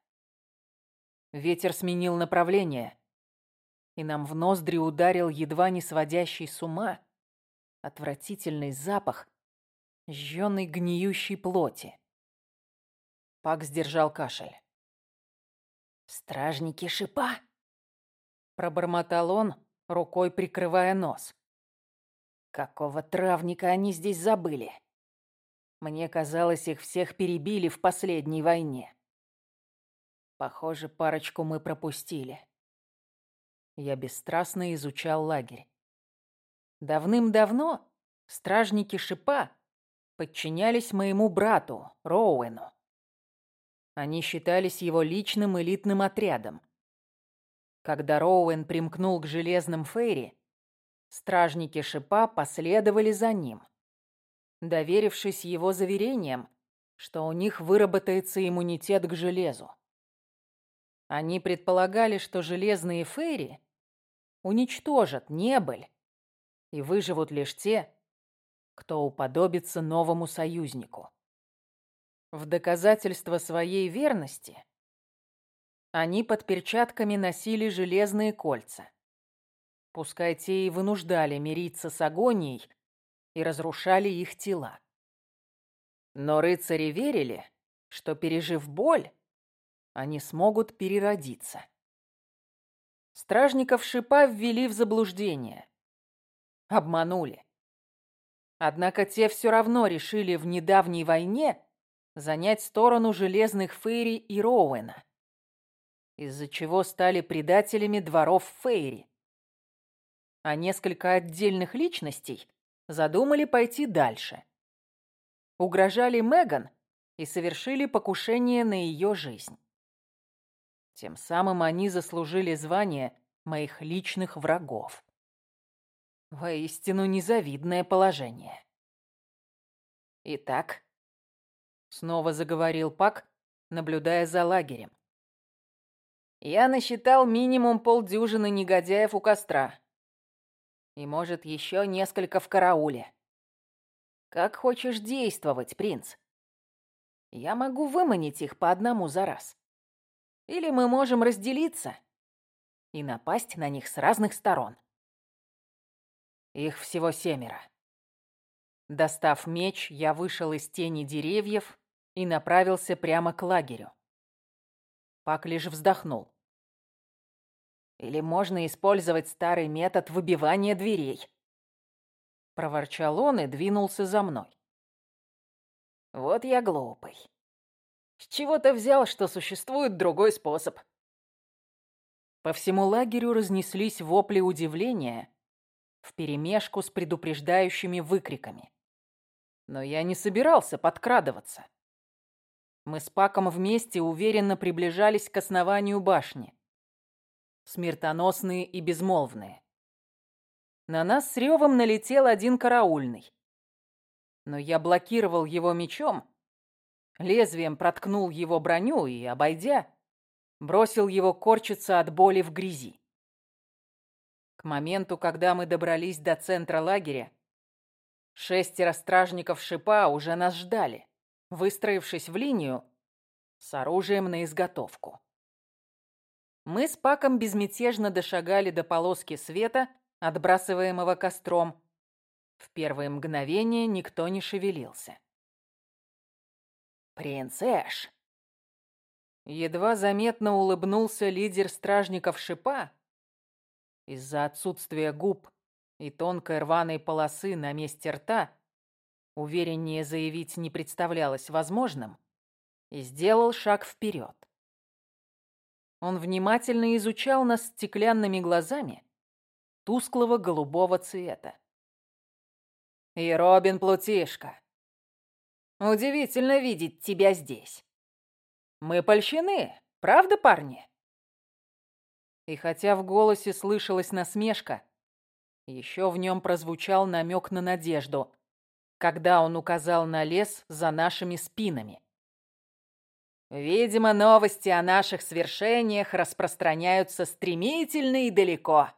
Ветер сменил направление, и нам в ноздри ударил едва не сводящий с ума отвратительный запах жжёной гниющей плоти. Пак сдержал кашель. «Стражники шипа!» Пробормотал он, рукой прикрывая нос. «Какого травника они здесь забыли?» Мне казалось, их всех перебили в последней войне. Похоже, парочку мы пропустили. Я бесстрастно изучал лагерь. Давным-давно стражники Шипа подчинялись моему брату, Роуэну. Они считались его личным элитным отрядом. Когда Роуэн примкнул к Железным Фейри, стражники Шипа последовали за ним, доверившись его заверениям, что у них выработается иммунитет к железу. Они предполагали, что железные фейри уничтожат небыль И выживут лишь те, кто уподобится новому союзнику. В доказательство своей верности они под перчатками носили железные кольца. Пускай те и вынуждали мириться с агонией и разрушали их тела. Но рыцари верили, что, пережив боль, они смогут переродиться. Стражников шипа ввели в заблуждение. Обманули. Однако те все равно решили в недавней войне занять сторону железных Фейри и Роуэна, из-за чего стали предателями дворов Фейри. А несколько отдельных личностей задумали пойти дальше. Угрожали Меган и совершили покушение на ее жизнь. Тем самым они заслужили звание моих личных врагов. Воистину незавидное положение. Итак, снова заговорил Пак, наблюдая за лагерем. Я насчитал минимум полдюжины негодяев у костра. И, может, еще несколько в карауле. Как хочешь действовать, принц? Я могу выманить их по одному за раз. Или мы можем разделиться и напасть на них с разных сторон. Их всего семеро. Достав меч, я вышел из тени деревьев и направился прямо к лагерю. Пак лишь вздохнул. Или можно использовать старый метод выбивания дверей. Проворчал он и двинулся за мной. Вот я глупый. С чего ты взял, что существует другой способ? По всему лагерю разнеслись вопли удивления вперемешку с предупреждающими выкриками. Но я не собирался подкрадываться. Мы с Паком вместе уверенно приближались к основанию башни. Смертоносные и безмолвные. На нас с ревом налетел один караульный. Но я блокировал его мечом, Лезвием проткнул его броню и, обойдя, бросил его корчиться от боли в грязи. К моменту, когда мы добрались до центра лагеря, шестеро стражников шипа уже нас ждали, выстроившись в линию с оружием на изготовку. Мы с Паком безмятежно дошагали до полоски света, отбрасываемого костром. В первые мгновения никто не шевелился. «Принцесс!» Едва заметно улыбнулся лидер стражников шипа. Из-за отсутствия губ и тонкой рваной полосы на месте рта увереннее заявить не представлялось возможным и сделал шаг вперед. Он внимательно изучал нас стеклянными глазами тусклого голубого цвета. «И Робин Плутишка, Удивительно видеть тебя здесь. Мы польщены, правда, парни? И хотя в голосе слышалась насмешка, еще в нем прозвучал намек на надежду, когда он указал на лес за нашими спинами. Видимо, новости о наших свершениях распространяются стремительно и далеко.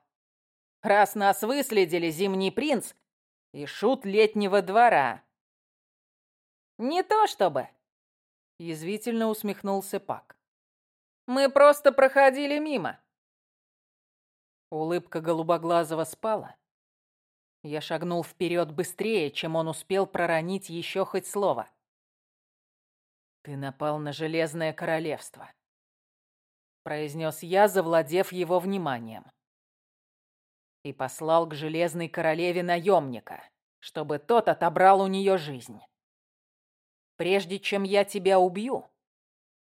Раз нас выследили Зимний принц и шут летнего двора, «Не то чтобы», — язвительно усмехнулся Пак. «Мы просто проходили мимо». Улыбка голубоглазого спала. Я шагнул вперед быстрее, чем он успел проронить еще хоть слово. «Ты напал на Железное Королевство», — произнес я, завладев его вниманием. И послал к Железной Королеве наемника, чтобы тот отобрал у нее жизнь. Прежде чем я тебя убью,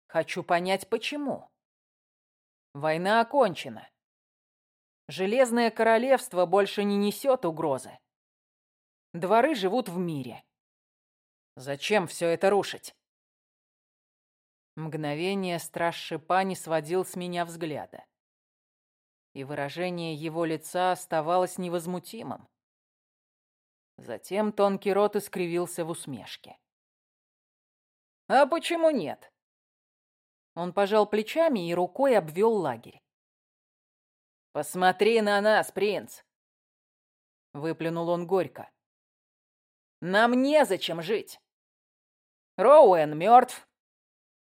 хочу понять, почему. Война окончена. Железное королевство больше не несет угрозы. Дворы живут в мире. Зачем все это рушить? Мгновение страж шипа не сводил с меня взгляда. И выражение его лица оставалось невозмутимым. Затем тонкий рот искривился в усмешке. «А почему нет?» Он пожал плечами и рукой обвел лагерь. «Посмотри на нас, принц! Выплюнул он горько. Нам незачем жить. Роуэн мертв.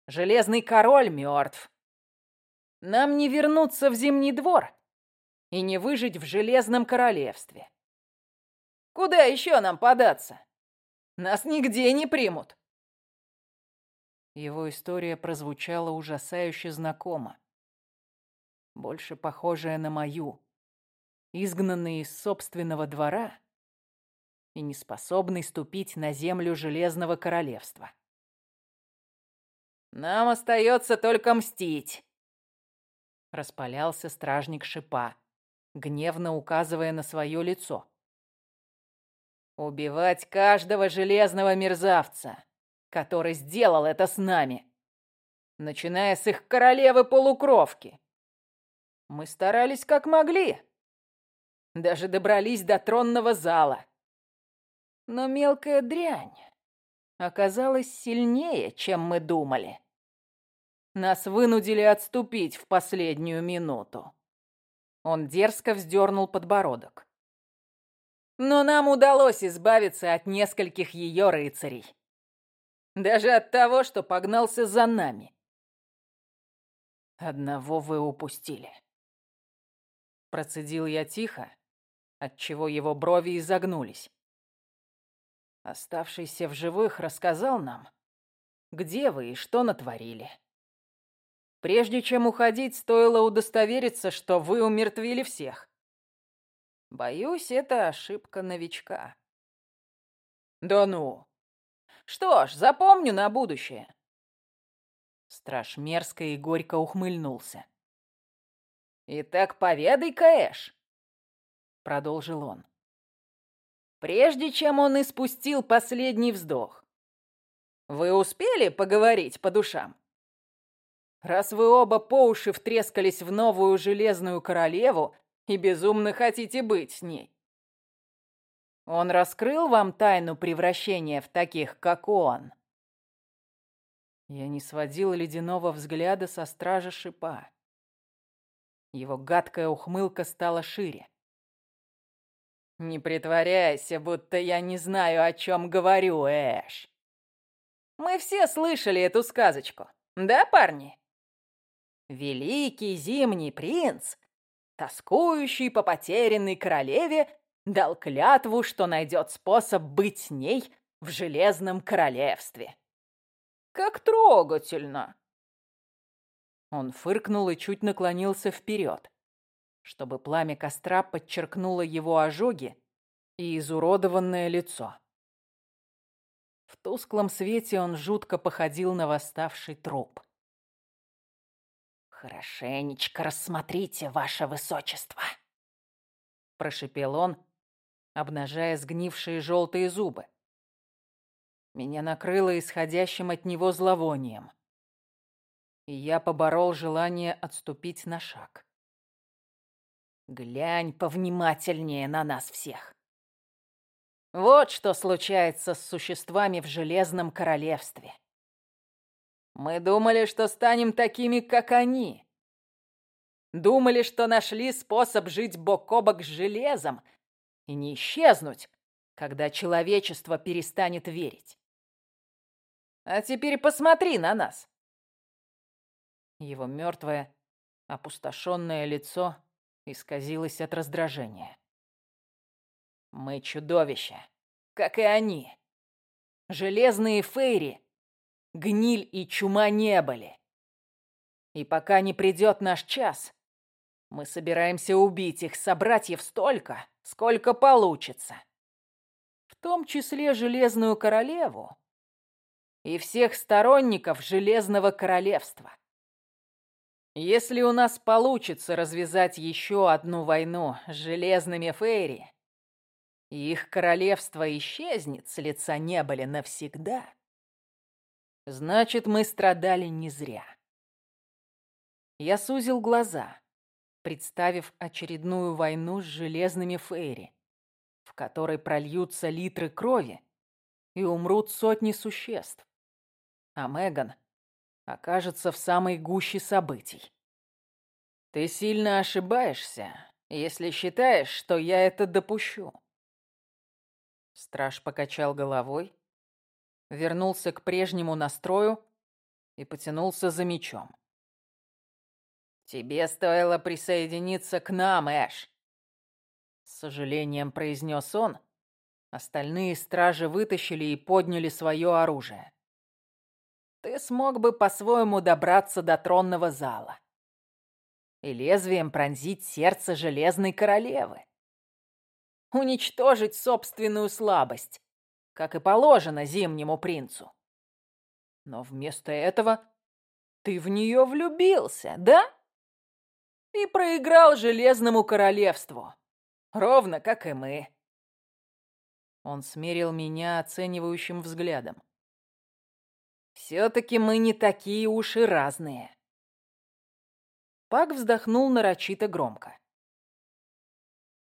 Железный король мертв. Нам не вернуться в Зимний двор и не выжить в Железном королевстве. Куда еще нам податься? Нас нигде не примут. Его история прозвучала ужасающе знакомо. Больше похожая на мою. Изгнанный из собственного двора и неспособный ступить на землю Железного Королевства. «Нам остается только мстить», — распалялся стражник шипа, гневно указывая на свое лицо. «Убивать каждого железного мерзавца, который сделал это с нами, начиная с их королевы-полукровки. Мы старались как могли, даже добрались до тронного зала. Но мелкая дрянь оказалась сильнее, чем мы думали. Нас вынудили отступить в последнюю минуту. Он дерзко вздернул подбородок. Но нам удалось избавиться от нескольких ее рыцарей. Даже от того, что погнался за нами. Одного вы упустили. Процедил я тихо, отчего его брови изогнулись. Оставшийся в живых рассказал нам, где вы и что натворили. Прежде чем уходить, стоило удостовериться, что вы умертвили всех. Боюсь, это ошибка новичка. Да ну, что ж, запомню на будущее. Страж мерзко и горько ухмыльнулся. «Итак, поведай, Каэш», — продолжил он. Прежде чем он испустил последний вздох. «Вы успели поговорить по душам? Раз вы оба по уши втрескались в новую Железную Королеву и безумно хотите быть с ней, он раскрыл вам тайну превращения в таких, как он?» Я не сводил ледяного взгляда со стража шипа. Его гадкая ухмылка стала шире. «Не притворяйся, будто я не знаю, о чем говорю, Эш. Мы все слышали эту сказочку, да, парни? Великий зимний принц, тоскующий по потерянной королеве, дал клятву, что найдет способ быть с ней в Железном Королевстве. Как трогательно!» Он фыркнул и чуть наклонился вперед, чтобы пламя костра подчеркнуло его ожоги и изуродованное лицо. В тусклом свете он жутко походил на восставший труп. «Хорошенечко рассмотрите, ваше высочество!» Прошипел он, обнажая сгнившие желтые зубы. Меня накрыло исходящим от него зловонием. И я поборол желание отступить на шаг. Глянь повнимательнее на нас всех. Вот что случается с существами в Железном Королевстве. Мы думали, что станем такими, как они. Думали, что нашли способ жить бок о бок с железом — и не исчезнуть, когда человечество перестанет верить. А теперь посмотри на нас. Его мертвое, опустошенное лицо исказилось от раздражения. Мы чудовища, как и они. Железные фейри, гниль и чума не были. И пока не придет наш час, мы собираемся убить их собратьев столько, сколько получится. В том числе Железную Королеву и всех сторонников Железного Королевства. Если у нас получится развязать еще одну войну с Железными Фейри, их королевство исчезнет с лица неба навсегда, значит, мы страдали не зря. Я сузил глаза представив очередную войну с железными фейри, в которой прольются литры крови и умрут сотни существ. А Меган окажется в самой гуще событий. Ты сильно ошибаешься, если считаешь, что я это допущу. Страж покачал головой, вернулся к прежнему настрою и потянулся за мечом. «Тебе стоило присоединиться к нам, Эш!» С сожалением произнес он. Остальные стражи вытащили и подняли свое оружие. «Ты смог бы по-своему добраться до тронного зала и лезвием пронзить сердце Железной Королевы. Уничтожить собственную слабость, как и положено Зимнему принцу. Но вместо этого ты в нее влюбился, да? И проиграл Железному Королевству, ровно как и мы. Он смерил меня оценивающим взглядом. Все-таки мы не такие уж и разные. Пак вздохнул нарочито громко.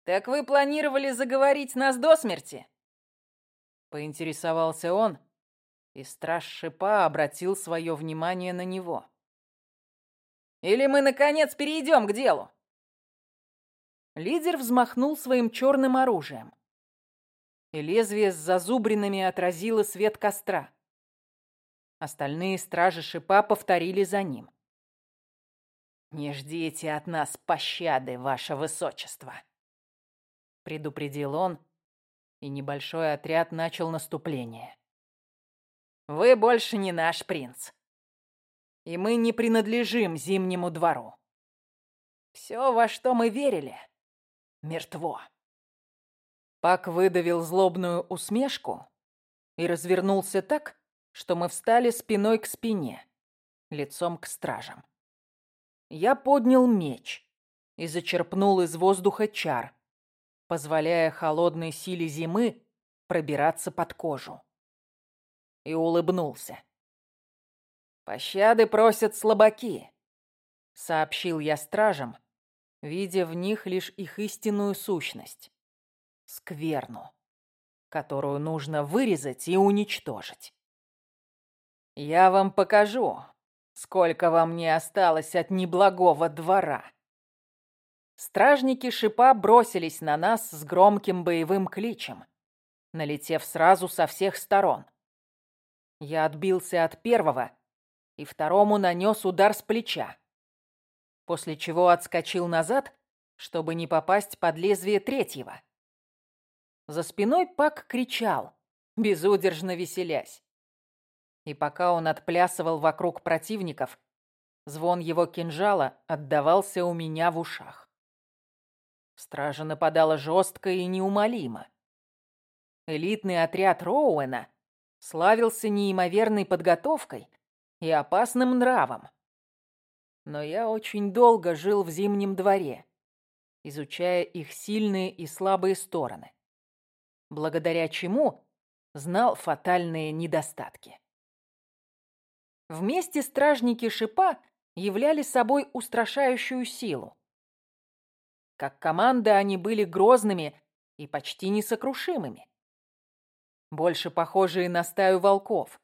«Так вы планировали заговорить нас до смерти?» Поинтересовался он, и страж шипа обратил свое внимание на него. «Или мы, наконец, перейдем к делу?» Лидер взмахнул своим черным оружием, и лезвие с зазубринами отразило свет костра. Остальные стражи шипа повторили за ним. «Не ждите от нас пощады, ваше высочество!» Предупредил он, и небольшой отряд начал наступление. «Вы больше не наш принц, и мы не принадлежим Зимнему двору. Все, во что мы верили, мертво». Пак выдавил злобную усмешку и развернулся так, что мы встали спиной к спине, лицом к стражам. Я поднял меч и зачерпнул из воздуха чар, позволяя холодной силе зимы пробираться под кожу. И улыбнулся. «Пощады просят слабаки», — сообщил я стражам, видя в них лишь их истинную сущность — скверну, которую нужно вырезать и уничтожить. «Я вам покажу, Сколько во мне осталось от неблагого двора!» Стражники шипа бросились на нас с громким боевым кличем, налетев сразу со всех сторон. Я отбился от первого и второму нанес удар с плеча, после чего отскочил назад, чтобы не попасть под лезвие третьего. За спиной Пак кричал, безудержно веселясь. И пока он отплясывал вокруг противников, звон его кинжала отдавался у меня в ушах. Стража нападала жестко и неумолимо. Элитный отряд Роуэна славился неимоверной подготовкой и опасным нравом. Но я очень долго жил в Зимнем дворе, изучая их сильные и слабые стороны, благодаря чему знал фатальные недостатки. Вместе стражники шипа являли собой устрашающую силу. Как команда они были грозными и почти несокрушимыми. Больше похожие на стаю волков.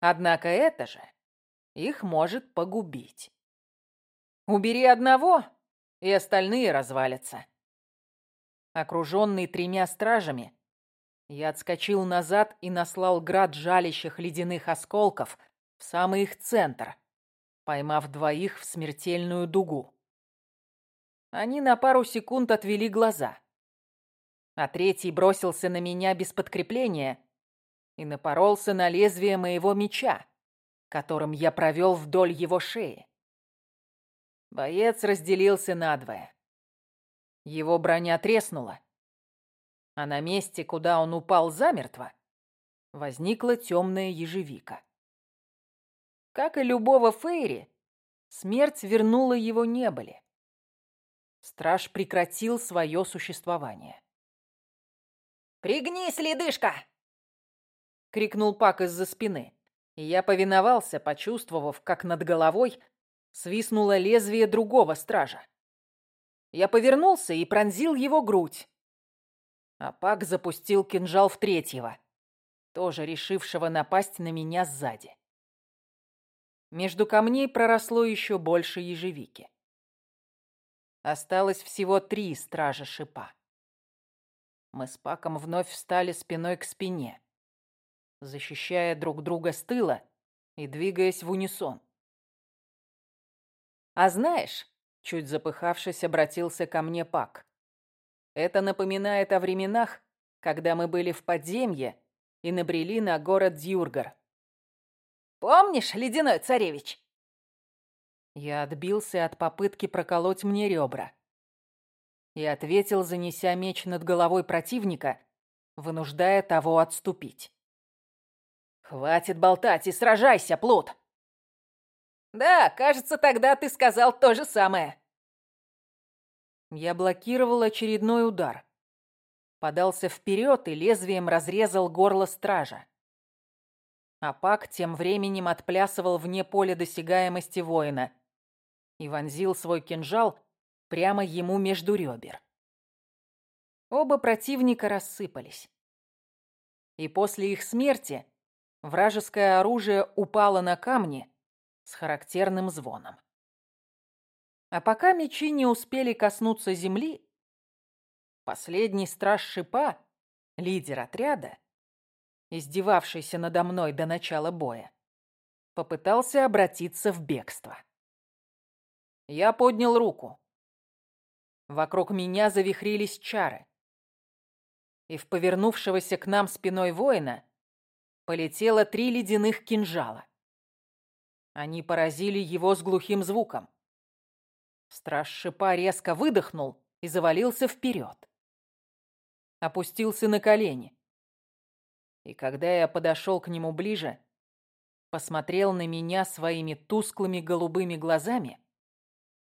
Однако это же их может погубить. Убери одного, и остальные развалятся. Окруженный тремя стражами, я отскочил назад и наслал град жалящих ледяных осколков — в самый их центр, поймав двоих в смертельную дугу. Они на пару секунд отвели глаза, а третий бросился на меня без подкрепления и напоролся на лезвие моего меча, которым я провел вдоль его шеи. Боец разделился надвое. Его броня треснула, а на месте, куда он упал замертво, возникла темная ежевика. Как и любого Фейри, смерть вернула его небыли. Страж прекратил свое существование. «Пригнись, ледышка!» — крикнул Пак из-за спины, и я повиновался, почувствовав, как над головой свистнуло лезвие другого стража. Я повернулся и пронзил его грудь. А Пак запустил кинжал в третьего, тоже решившего напасть на меня сзади. Между камней проросло еще больше ежевики. Осталось всего три стража шипа. Мы с Паком вновь встали спиной к спине, защищая друг друга с тыла и двигаясь в унисон. «А знаешь...» — чуть запыхавшись, обратился ко мне Пак. «Это напоминает о временах, когда мы были в подземье и набрели на город Дьюргар. Помнишь, ледяной царевич?» Я отбился от попытки проколоть мне ребра и ответил, занеся меч над головой противника, вынуждая того отступить. «Хватит болтать и сражайся, плут!» «Да, кажется, тогда ты сказал то же самое». Я блокировал очередной удар. Подался вперед и лезвием разрезал горло стража. А Пак тем временем отплясывал вне поля досягаемости воина и вонзил свой кинжал прямо ему между ребер. Оба противника рассыпались. И после их смерти вражеское оружие упало на камни, с характерным звоном. А пока мечи не успели коснуться земли, последний страж шипа, лидер отряда, издевавшийся надо мной до начала боя, попытался обратиться в бегство. Я поднял руку. Вокруг меня завихрились чары. И в повернувшегося к нам спиной воина полетело три ледяных кинжала. Они поразили его с глухим звуком. Страж шипа резко выдохнул и завалился вперед. Опустился на колени. И когда я подошел к нему ближе, посмотрел на меня своими тусклыми голубыми глазами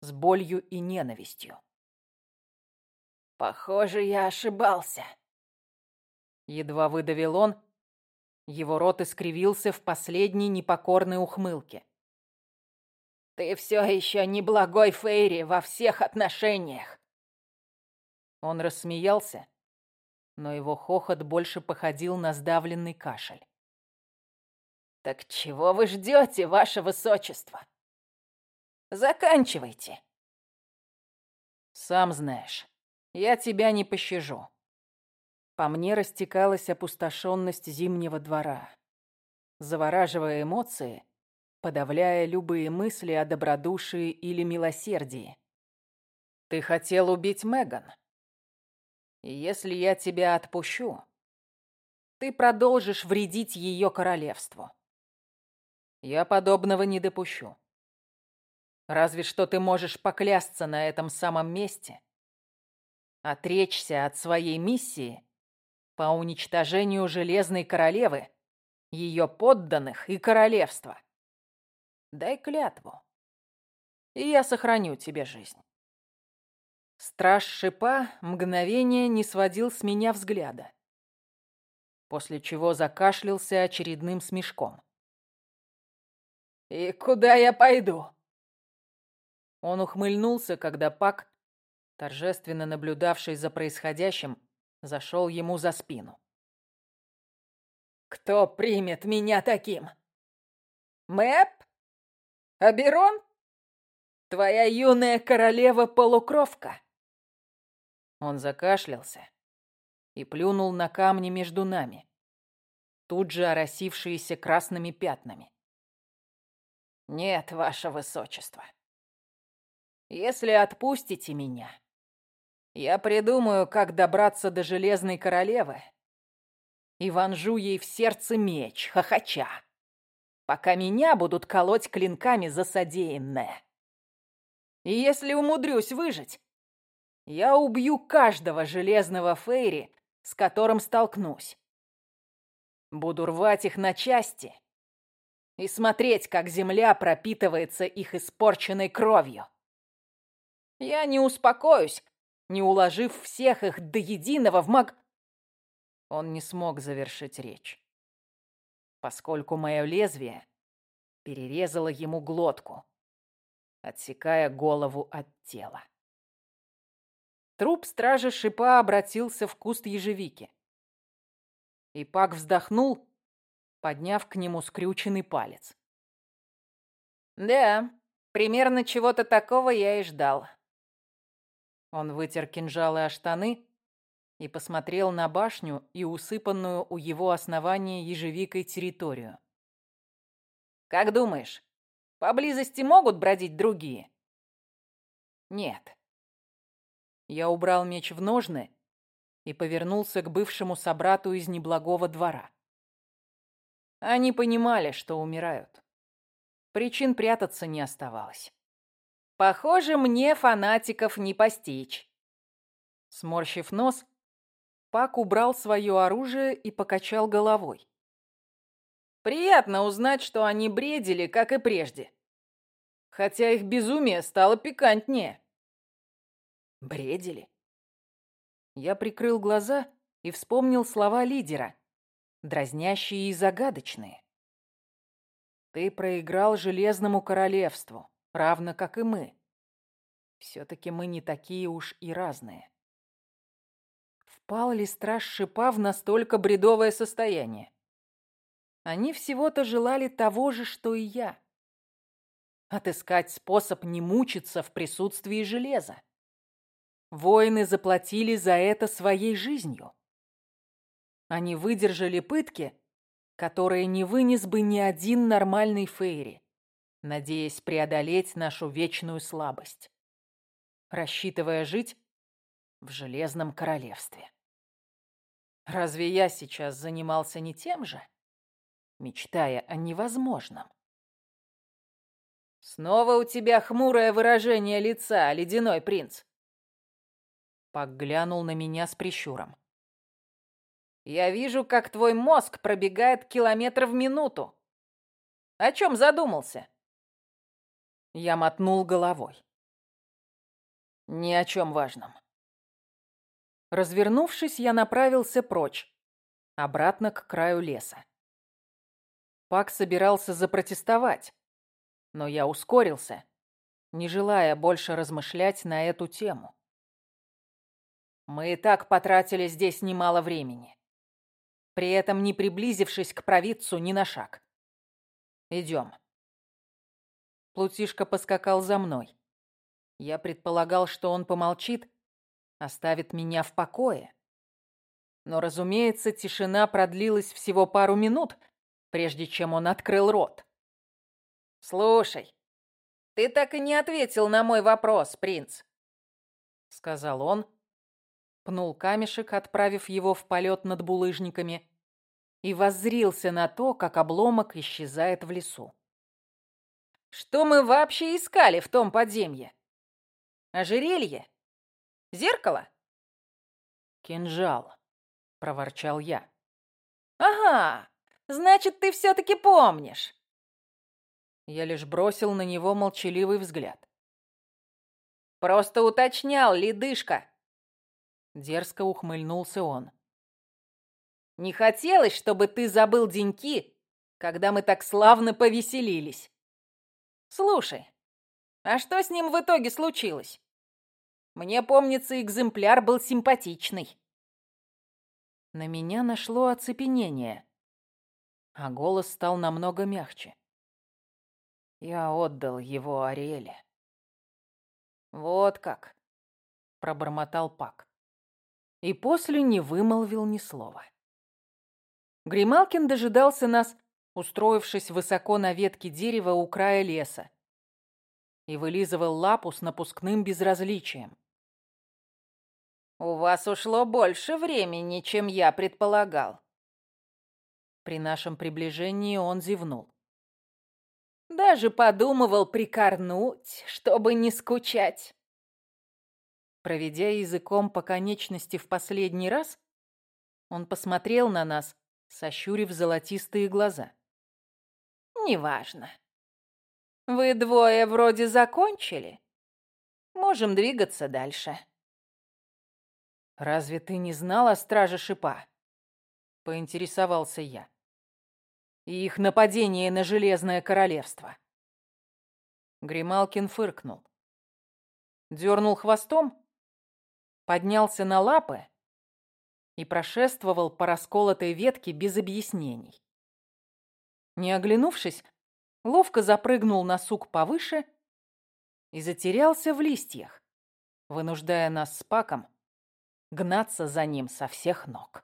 с болью и ненавистью. «Похоже, я ошибался», — едва выдавил он. Его рот искривился в последней непокорной ухмылке. Ты все еще не благой Фейри во всех отношениях. Он рассмеялся, но его хохот больше походил на сдавленный кашель. Так чего вы ждете, ваше высочество? Заканчивайте. Сам знаешь, я тебя не пощажу. По мне растекалась опустошенность зимнего двора, завораживая эмоции подавляя любые мысли о добродушии или милосердии. Ты хотел убить Меган. И если я тебя отпущу, ты продолжишь вредить ее королевству. Я подобного не допущу. Разве что ты можешь поклясться на этом самом месте, отречься от своей миссии по уничтожению Железной Королевы, ее подданных и королевства. Дай клятву, и я сохраню тебе жизнь. Страж шипа мгновение не сводил с меня взгляда, после чего закашлялся очередным смешком. «И куда я пойду?» Он ухмыльнулся, когда Пак, торжественно наблюдавший за происходящим, зашел ему за спину. «Кто примет меня таким? Мэп?» Аберон? Твоя юная королева-полукровка!» Он закашлялся и плюнул на камни между нами, тут же оросившиеся красными пятнами. «Нет, ваше высочество. Если отпустите меня, я придумаю, как добраться до Железной Королевы и вонжу ей в сердце меч, хохоча пока меня будут колоть клинками за содеянное. И если умудрюсь выжить, я убью каждого железного фейри, с которым столкнусь. Буду рвать их на части и смотреть, как земля пропитывается их испорченной кровью. Я не успокоюсь, не уложив всех их до единого в маг... Он не смог завершить речь поскольку мое лезвие перерезало ему глотку, отсекая голову от тела. Труп стража шипа обратился в куст ежевики. И Пак вздохнул, подняв к нему скрюченный палец. «Да, примерно чего-то такого я и ждал». Он вытер кинжалы о штаны и посмотрел на башню и усыпанную у его основания ежевикой территорию. «Как думаешь, поблизости могут бродить другие?» «Нет». Я убрал меч в ножны и повернулся к бывшему собрату из неблагого двора. Они понимали, что умирают. Причин прятаться не оставалось. Похоже, мне фанатиков не постичь. Сморщив нос, Пак убрал свое оружие и покачал головой. Приятно узнать, что они бредили, как и прежде. Хотя их безумие стало пикантнее. Бредили? Я прикрыл глаза и вспомнил слова лидера, дразнящие и загадочные. Ты проиграл Железному Королевству, равно как и мы. Все-таки мы не такие уж и разные. Впал ли страж шипа в настолько бредовое состояние? Они всего-то желали того же, что и я. Отыскать способ не мучиться в присутствии железа. Воины заплатили за это своей жизнью. Они выдержали пытки, которые не вынес бы ни один нормальный фейри, надеясь преодолеть нашу вечную слабость, рассчитывая жить в Железном Королевстве. Разве я сейчас занимался не тем же, мечтая о невозможном? Снова у тебя хмурое выражение лица, ледяной принц. Пак глянул на меня с прищуром. Я вижу, как твой мозг пробегает километр в минуту. О чем задумался? Я мотнул головой. Ни о чем важном. Развернувшись, я направился прочь, обратно к краю леса. Пак собирался запротестовать, но я ускорился, не желая больше размышлять на эту тему. Мы и так потратили здесь немало времени при этом не приблизившись к провидцу ни на шаг. «Идем». Плутишка поскакал за мной. Я предполагал, что он помолчит, оставит меня в покое. Но, разумеется, тишина продлилась всего пару минут, прежде чем он открыл рот. «Слушай, ты так и не ответил на мой вопрос, принц», — сказал он, пнул камешек, отправив его в полет над булыжниками, и воззрился на то, как обломок исчезает в лесу. Что мы вообще искали в том подземье? Ожерелье? Зеркало? Кинжал, проворчал я. Ага, значит, ты все-таки помнишь. Я лишь бросил на него молчаливый взгляд. Просто уточнял, ледышка. Дерзко ухмыльнулся он. «Не хотелось, чтобы ты забыл деньки, когда мы так славно повеселились. Слушай, а что с ним в итоге случилось? Мне помнится, экземпляр был симпатичный». На меня нашло оцепенение, а голос стал намного мягче. Я отдал его Ариэле. «Вот как», — пробормотал Пак и после не вымолвил ни слова. Грималкин дожидался нас, устроившись высоко на ветке дерева у края леса, и вылизывал лапу с напускным безразличием. «У вас ушло больше времени, чем я предполагал». При нашем приближении он зевнул. «Даже подумывал прикорнуть, чтобы не скучать». Проведя языком по конечности в последний раз, он посмотрел на нас, сощурив золотистые глаза. «Неважно. Вы двое вроде закончили. Можем двигаться дальше». «Разве ты не знал о страже шипа?» — поинтересовался я. «И их нападение на Железное Королевство». Грималкин фыркнул. Дернул хвостом поднялся на лапы и прошествовал по расколотой ветке без объяснений. Не оглянувшись, ловко запрыгнул на сук повыше и затерялся в листьях, вынуждая нас с Паком гнаться за ним со всех ног.